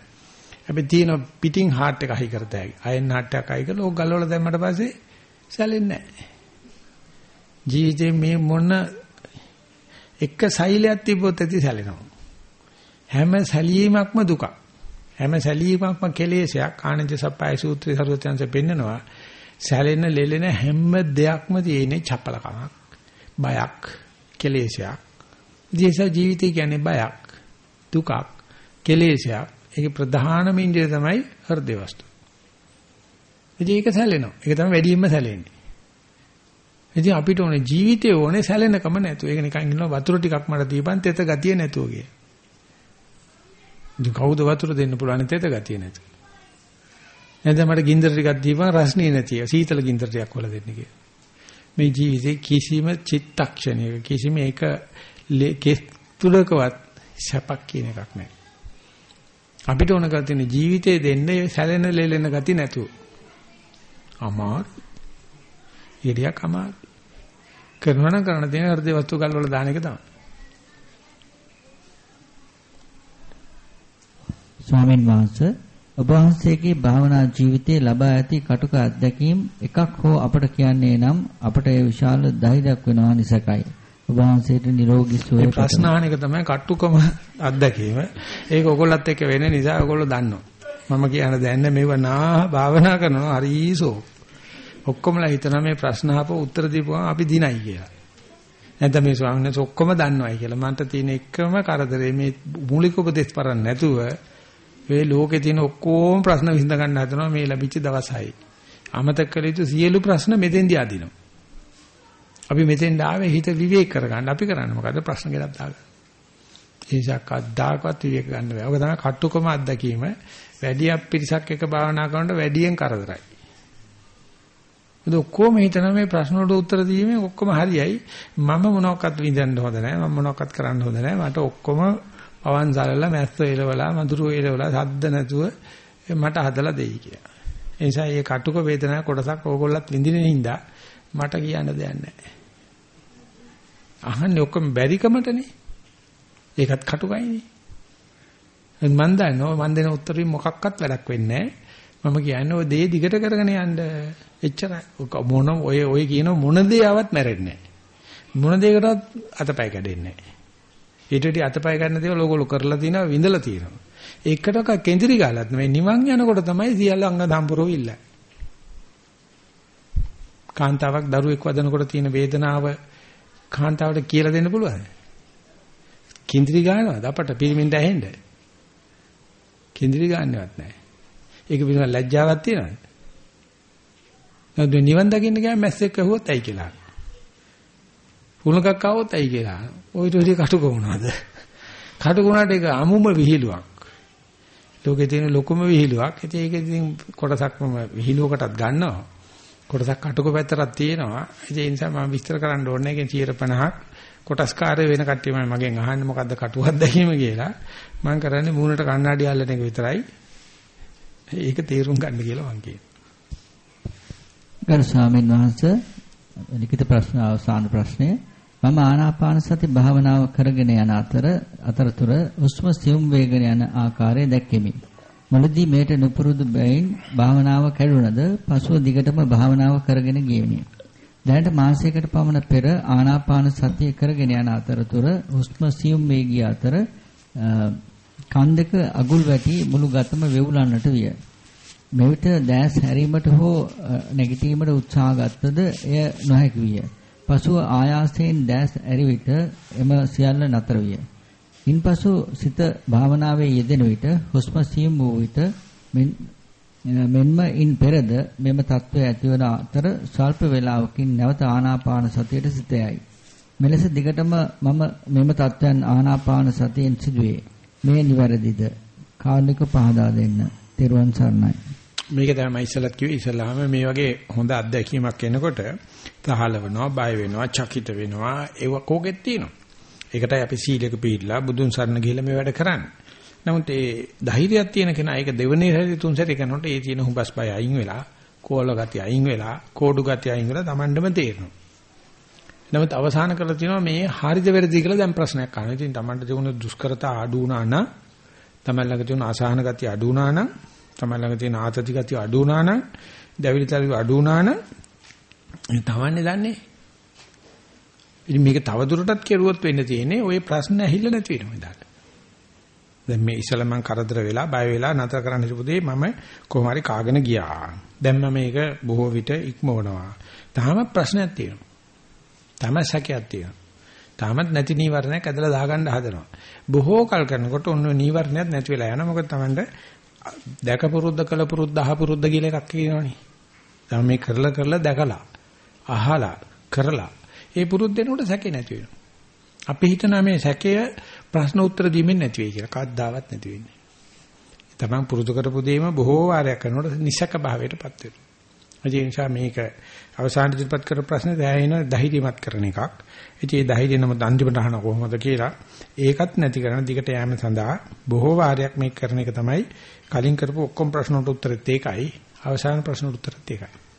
අපි තියෙන පිටින් හાર્ට් එක හයි කරතයි. අයන් හાર્ට් එක හයි කරලා ඕක ගලවලා දැම්මට පස්සේ සැලෙන්නේ නැහැ. ජීවිතේ මේ මොන එක සෛලයක් තිබ්බොත් ඇති සැලෙනවා. හැම සැලීමක්ම දුකක්. හැම සැලීමක්ම කෙලෙසයක්. ආනන්ද සප්පයි සූත්‍රයේ සරුවත්‍යංශ පෙන්නනවා. සැලෙන ලෙලෙන හැම දෙයක්ම තියෙන්නේ චපලකමක්. බයක්, කෙලෙසයක්. ජීස ජීවිතය කියන්නේ බයක්, දුකක්, කෙලෙසයක්. ඒකේ ප්‍රධානම ඉන්ද්‍රිය තමයි හෘද වස්තු. ඉතින් ඒක සැලෙනවා. ඒක තමයි වැඩියෙන්ම සැලෙන්නේ. ඉතින් අපිට ඕනේ ජීවිතේ ඕනේ සැලෙනකම නැතුව. ඒක නිකන් ඉන්නවා වතුර ටිකක් මට දීපන් තෙත ගතිය නැතුව කිය. ඉතින් කවුද වතුර දෙන්න පුළුවන් තෙත ගතිය නැතුව. නැත්නම් මට ගින්දර ටිකක් දීපන් රස්නේ නැතිව සීතල ගින්දර ටිකක් වල දෙන්න කිය. මේ ජීවිතේ කිසිම චිත්තක්ෂණයක කිසිම එක තුලකවත් සැපක් කියන එකක් නැහැ. අපිට ඕන කරලා තියෙන ජීවිතේ දෙන්නේ සැලෙන ලෙලෙන ගති නැතුව. අමාරු. ඉරියක් අමාරු. කරනවා නම් කරන්න තියෙන හෘද වස්තු ගල් වල දාන එක තමයි. ස්වාමින් වහන්සේ ඔබ වහන්සේගේ භාවනා ජීවිතයේ ලබා ඇති කටුක අත්දැකීම් එකක් හෝ අපට කියන්නේ නම් අපට ඒ විශාල ධෛර්යයක් වෙනවා නිසකයි. වහන්සේට නිරෝගී සුවය ප්‍රශ්න අහන එක තමයි කට්ටුකම අත්දැකීම. ඒක ඔයගොල්ලත් එක්ක වෙන නිසා ඔයගොල්ලෝ දන්නවා. මම කියන දැන්න මේව නා භාවනා කරනවා හරිසෝ. ඔක්කොමලා හිතනවා මේ ප්‍රශ්න අහපුව උත්තර දීපුවම අපි දිනයි කියලා. නැත්නම් මේ ස්වාමීන් වහන්සේ ඔක්කොම දන්නවයි කියලා. මන්ට තියෙන එකම කරදරේ මේ මූලික උපදේශ පරන් නැතුව මේ ලෝකේ තියෙන ඔක්කොම ප්‍රශ්න විසඳ ගන්න හදනවා මේ ලැබිච්ච දවසයි. අමතක කළ යුතු සියලු ප්‍රශ්න මෙතෙන්දී අදිනවා. අපි මෙතෙන් ආවේ හිත විවේක කරගන්න. අපි කරන්නේ මොකද්ද ප්‍රශ්න ගෙනත් දාගන්න. ඒසක් අද්දාකවත් විවේක ගන්න බෑ. ඔක තමයි කට්ටුකම අත්දැකීම. වැඩියක් පිරිසක් එක භාවනා කරනකොට වැඩියෙන් කරදරයි. මොකද ඔක්කොම හිතන මේ ප්‍රශ්න වලට උත්තර දීමේ ඔක්කොම හරියයි. මම මොනවක්වත් විඳින්න හොඳ නැහැ. මම මොනවක්වත් කරන්න හොඳ නැහැ. මට ඔක්කොම පවන් සලලා මැස්ස එලවලා මధుර එලවලා සද්ද නැතුව මට හදලා දෙයි කියලා. ඒ නිසා මේ කටුක වේදනාව කොටසක් ඕගොල්ලත් විඳින හින්දා මට කියන්න දෙයක් නැහැ. අහන්නේ ඔක්කොම බැරිකමටනේ. ඒකත් කටුකයිනේ. මම දන්නවා මම දෙන උත්තරේ මොකක්වත් වැඩක් වෙන්නේ මම කියන්නේ ඔය දේ දිගට කරගෙන යන්න. එච්චරයි. මොන ඔය ඔය කියන මොන දේවත් මැරෙන්නේ නැහැ. මොන දෙයකටවත් අතපය කැඩෙන්නේ නැහැ. ඊට වඩා අතපය ගන්න දේවල් ඕගොල්ලෝ කරලා තිනවා විඳලා තිනවා. ඒකටක කෙඳිරි ගාලත් නෙවෙයි නිවන් යනකොට තමයි සියල්ල අංග දම්පරෝ ඉල්ලන්නේ. කාන්තාවක් දරුවෙක් වදනකොට තියෙන වේදනාව කාන්තාවට කියලා දෙන්න පුළුවන්ද? කිඳිරි ගන්නවද අපට පිරිමින්ට ඇහෙන්න? කිඳිරි ගන්නවත් නැහැ. ඒක පිළිබඳ ලැජ්ජාවක් තියෙනවද? නැත්නම් නිවන් දකින්න ගියාම මැස්සෙක් ඇහුවොත් ඇයි කියලා. කුණකක් ආවොත් ඇයි කියලා. ඔයිට ඔය කටුක වුණාද? කටුක වුණාට ඒක අමුම විහිළුවක්. ලෝකේ තියෙන ලොකුම විහිළුවක්. ඉතින් ඒක ඉතින් කොටසක්ම විහිළුවකටත් ගන්නවා. කොටසක් කටුක පැත්තටත් තියෙනවා. ඒ නිසා මම විස්තර කරන්න ඕනේ ඒකෙන් 50ක් කොටස්කාරය වෙන කට්ටිය මම මගෙන් අහන්නේ මොකද්ද කටුවක් දැකීම කියලා. මම කරන්නේ මූණට කණ්ණාඩි අල්ලන එක විතරයි. ඒක තේරුම් ගන්න කියලා මම කියනවා. ගරු ස්වාමීන් වහන්සේ ලිඛිත ප්‍රශ්න අවසාන ප්‍රශ්නය මම ආනාපාන සති භාවනාව කරගෙන යන අතර අතරතුර උස්ම සියුම් වේගන යන ආකාරය දැක්කෙමි. මුලදී මේට නුපුරුදු බැවින් භාවනාව කැඩුණද පසුව දිගටම භාවනාව කරගෙන ගියෙමි. දැනට මාසයකට පමණ පෙර ආනාපාන සතිය කරගෙන යන අතරතුර හුස්ම සියුම් වේගිය අතර කන් දෙක අගුල් වැටි මුළු ගතම වෙවුලන්නට විය. මෙවිට දැස් හැරීමට හෝ නැගිටීමට උත්සාහ ගත්තද එය නොහැකි විය. පසුව ආයාසයෙන් දැස් ඇරි විට එම සියල්ල නතර විය. ඉන්පසු සිත භාවනාවේ යෙදෙන විට හුස්ම සියුම් වූ විට මෙන්ම ඉන් පෙරද මෙම தত্ত্বය ඇතිවන අතර ස්වල්ප වේලාවකින් නැවත ආනාපාන සතියට සිත යයි. මෙලෙස දිගටම මම මෙම தত্ত্বයන් ආනාපාන සතියෙන් සිදුවේ. මේ නිවැරදිද? කාර්නික පහදා දෙන්න. තෙරුවන් සරණයි. මේක තමයි ඉස්සලත් කිව්වේ ඉස්සලාම මේ වගේ හොඳ අත්දැකීමක් එනකොට තහලවනවා, බය වෙනවා, චකිත වෙනවා, ඒක කෝකෙත් තියෙනවා. ඒකටයි අපි සීලයක පිළිලා බුදුන් සරණ ගිහිල්ලා මේ වැඩ කරන්නේ. නමුත් ඒ ධෛර්යයක් තියෙන කෙනා ඒක දෙවෙනි හැරි තුන් සැරේ කරනකොට ඒ තියෙන හුඹස් බය අයින් වෙලා, කෝල ගතිය අයින් වෙලා, කෝඩු ගතිය අයින් වෙලා Tamandම තේරෙනවා. නමුත් අවසාන කරලා තියෙනවා මේ හරිද වැරදි කියලා දැන් ප්‍රශ්නයක් අහනවා. ඉතින් Tamand තිබුණ දුෂ්කරතා අඩු වුණා නම්, Taman ළඟ තියෙන අසහන ගතිය අඩු වුණා නම්, Taman ළඟ තියෙන ආතති ගතිය අඩු වුණා නම්, දැවිලි තලි අඩු වුණා නම්, තමන්නේ දන්නේ ඉතින් මේක තව දුරටත් කෙරුවොත් වෙන්න තියෙන්නේ ওই ප්‍රශ්න ඇහිල්ල නැති වෙනවා ඉදාට. දැන් මේ ඉස්සල මං කරදර වෙලා බය වෙලා නතර කරන්න හිටපුදී මම කොහොම හරි කාගෙන ගියා. දැන් මම මේක බොහෝ විට ඉක්මවනවා. තාම ප්‍රශ්නයක් තියෙනවා. තාම සැකයක් තියෙනවා. තාමත් නැති නීවරණයක් ඇදලා දාගන්න හදනවා. බොහෝ කල් කරනකොට ඔන්න නීවරණයක් නැති වෙලා යනවා. මොකද Tamanට දැක පුරුද්ද කළ පුරුද්ද අහ පුරුද්ද කියලා එකක් කියනවනේ. දැන් මේ කරලා කරලා දැකලා අහලා කරලා ඒ පුරුද්ද වෙනකොට සැකේ නැති වෙනවා. අපි හිතනවා මේ සැකය ප්‍රශ්න උත්තර දීමෙන් නැති වෙයි කියලා. කද්දාවත් නැති වෙන්නේ. තමන් පුරුදු කරපු දේම බොහෝ වාරයක් කරනකොට නිසක භාවයටපත් වෙනවා. ඒ නිසා මේක අවසාන ඉදිරිපත් කරපු ප්‍රශ්නේ දැයින ධෛර්යමත් කරන එකක්. ඉතින් ඒ ධෛර්යය නම අන්තිමට අහන කොහොමද කියලා ඒකත් නැති කරන දිගට යෑම සඳහා බොහෝ වාරයක් මේක කරන එක තමයි කලින් කරපු ඔක්කොම ප්‍රශ්න වලට උත්තරෙත් ඒකයි. අවසාන ප්‍රශ්න වලට උත්තරෙත් ඒකයි.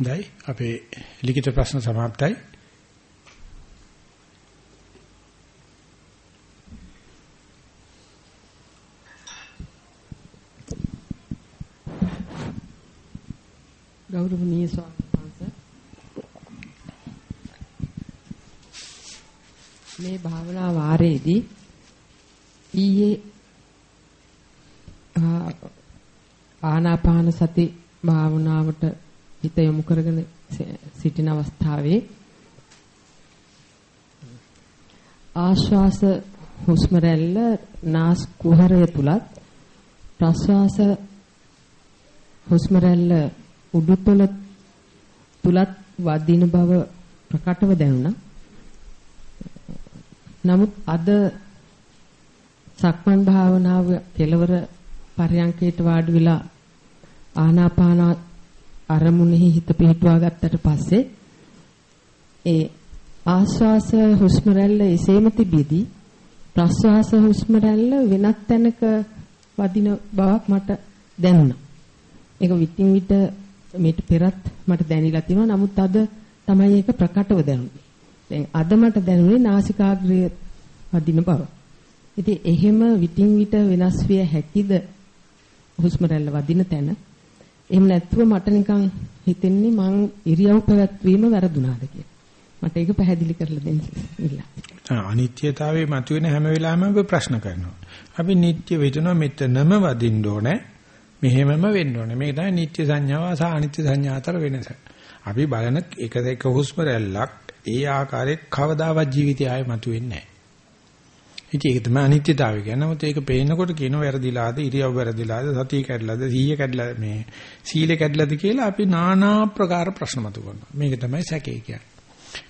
දැයි අපේ ලිඛිත ප්‍රශ්න સમાප්තයි. ගෞරවනීය ස්වාමීන් වහන්සේ මේ භාවනා වාරයේදී ඊයේ ආනාපාන සති භාවනාවට හිත යොමු කරගෙන සිටින අවස්ථාවේ ආශ්වාස හුස්ම රැල්ල නාස් කුහරය තුලත් ප්‍රශ්වාස හුස්ම රැල්ල උඩුතල තුලත් වදින බව ප්‍රකටව දැනුණා. නමුත් අද සක්මන් භාවනාව කෙලවර පරයන්කේට වාඩි වෙලා ආනාපාන අරමුණෙහි හිත පිහිටුවා ගත්තට පස්සේ ඒ ආශ්වාස හුස්ම රැල්ල එසේම තිබෙදී ප්‍රශ්වාස හුස්ම රැල්ල වෙනත් තැනක වදින බවක් මට දැනුණා. ඒක විтин විට මේට පෙරත් මට දැනিলা තිනවා. නමුත් අද තමයි ඒක ප්‍රකටව දැනුනේ. දැන් අද මට දැනුනේ නාසිකාග්‍රය වදින බව. ඉතින් එහෙම විтин විට වෙනස් විය හැකිද හුස්ම රැල්ල වදින තැන? එහෙම නැත්නම් මට නිකන් හිතෙන්නේ මං ඉරියව් පැවැත්වීම වැරදුනාද කියලා. මට ඒක පැහැදිලි කරලා දෙන්න ඉල්ලා. අනිත්‍යතාවයේ මතුවෙන හැම වෙලාවෙම අපි ප්‍රශ්න කරනවා. අපි නිට්ටය වෙදනවා මෙතනම වදින්න ඕනේ. මෙහෙමම වෙන්න ඕනේ. මේක තමයි නිට්ටය සංඥාව සහ අනිත්‍ය සංඥා අතර වෙනස. අපි බලන එක එක හුස්ම රැල්ලක් ඒ ආකාරයේ කවදාවත් ජීවිතය ආයේ මතුවෙන්නේ නැහැ. ඉතින් ඒක තමයි අනිත්‍යතාවය කියන්නේ. නමුත් ඒක පේනකොට කියනවා වැරදිලාද, ඉරියව් වැරදිලාද, සතිය කැඩලාද, සීය කැඩලා මේ සීල කැඩලාද කියලා අපි নানা ප්‍රකාර ප්‍රශ්න මතු කරනවා. මේක තමයි සැකේ කියන්නේ.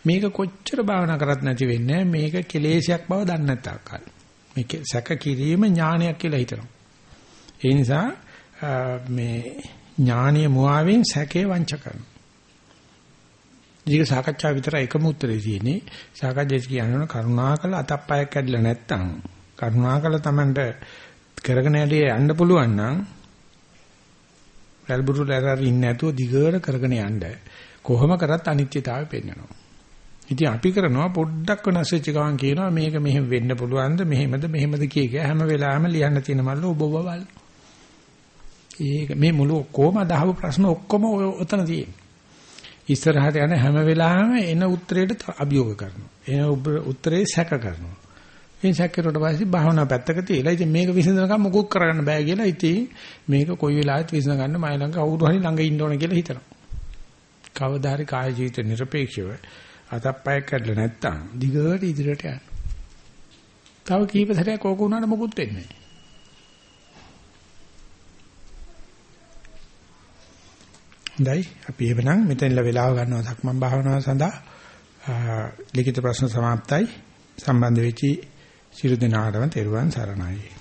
මේක කොච්චර භාවනා කරත් නැති වෙන්නේ මේක කෙලේශයක් බව දන්නේ නැතාකල්. මේක සැක කිරීම ඥානයක් කියලා හිතනවා. ඒ නිසා මේ ඥානීය මුවාවෙන් සැකේ වංච කරනවා. ඒක සාකච්ඡා විතරයි එකම උත්තරේ තියෙන්නේ. සාකච්ඡාවේ කියනවා කරුණාකර අතප්පයක් කැඩලා නැත්තම් කරුණාකර Tamanට කරගෙන යදී යන්න පුළුවන් නම් වැල්බුරු ලැරරි ඉන්නේ නැතුව දිගට කරගෙන යන්න කොහොම කරත් අනිත්‍යතාවය පෙන්වනවා. ඉතින් අපි කරනවා පොඩ්ඩක් වෙනස් වෙච්ච ගමන් කියනවා මේක මෙහෙම වෙන්න පුළුවන්ද මෙහෙමද මෙහෙමද කිය කිය හැම වෙලාවෙම ලියන්න තියෙන මල්ල ඔබ ඔබ බල. ඒක මේ මුළු ඔක්කොම අදහව ප්‍රශ්න ඔක්කොම ඔතන තියෙන. ඉස්සරහට යන හැම වෙලාවෙම එන උත්තරේට අභියෝග කරනවා. එන උත්තරේ සැක කරනවා. මේ සැක කරුවට පස්සේ භාවනා පැත්තක තියලා ඉතින් මේක විසඳනකම් මොකුත් කරගන්න බෑ කියලා ඉතින් මේක කොයි වෙලාවෙත් විසඳ ගන්න මයි ළඟ කවුරු හරි ළඟ ඉන්න ඕන කියලා හිතනවා. කවදා හරි කාය ජීවිත নিরপেক্ষව අතප්පයක් කඩලා නැත්තම් දිගට ඉදිරියට යන්න. තව කීප සැරයක් ඕක උනාට මොකුත් වෙන්නේ නැහැ. හොඳයි අපි එවනම් මෙතනලා වෙලාව ගන්නවා සක්මන් භාවනාව සඳහා ලිඛිත ප්‍රශ්න સમાප්තයි සම්බන්ධ වෙච්චි සියලු දෙනාටම තෙරුවන් සරණයි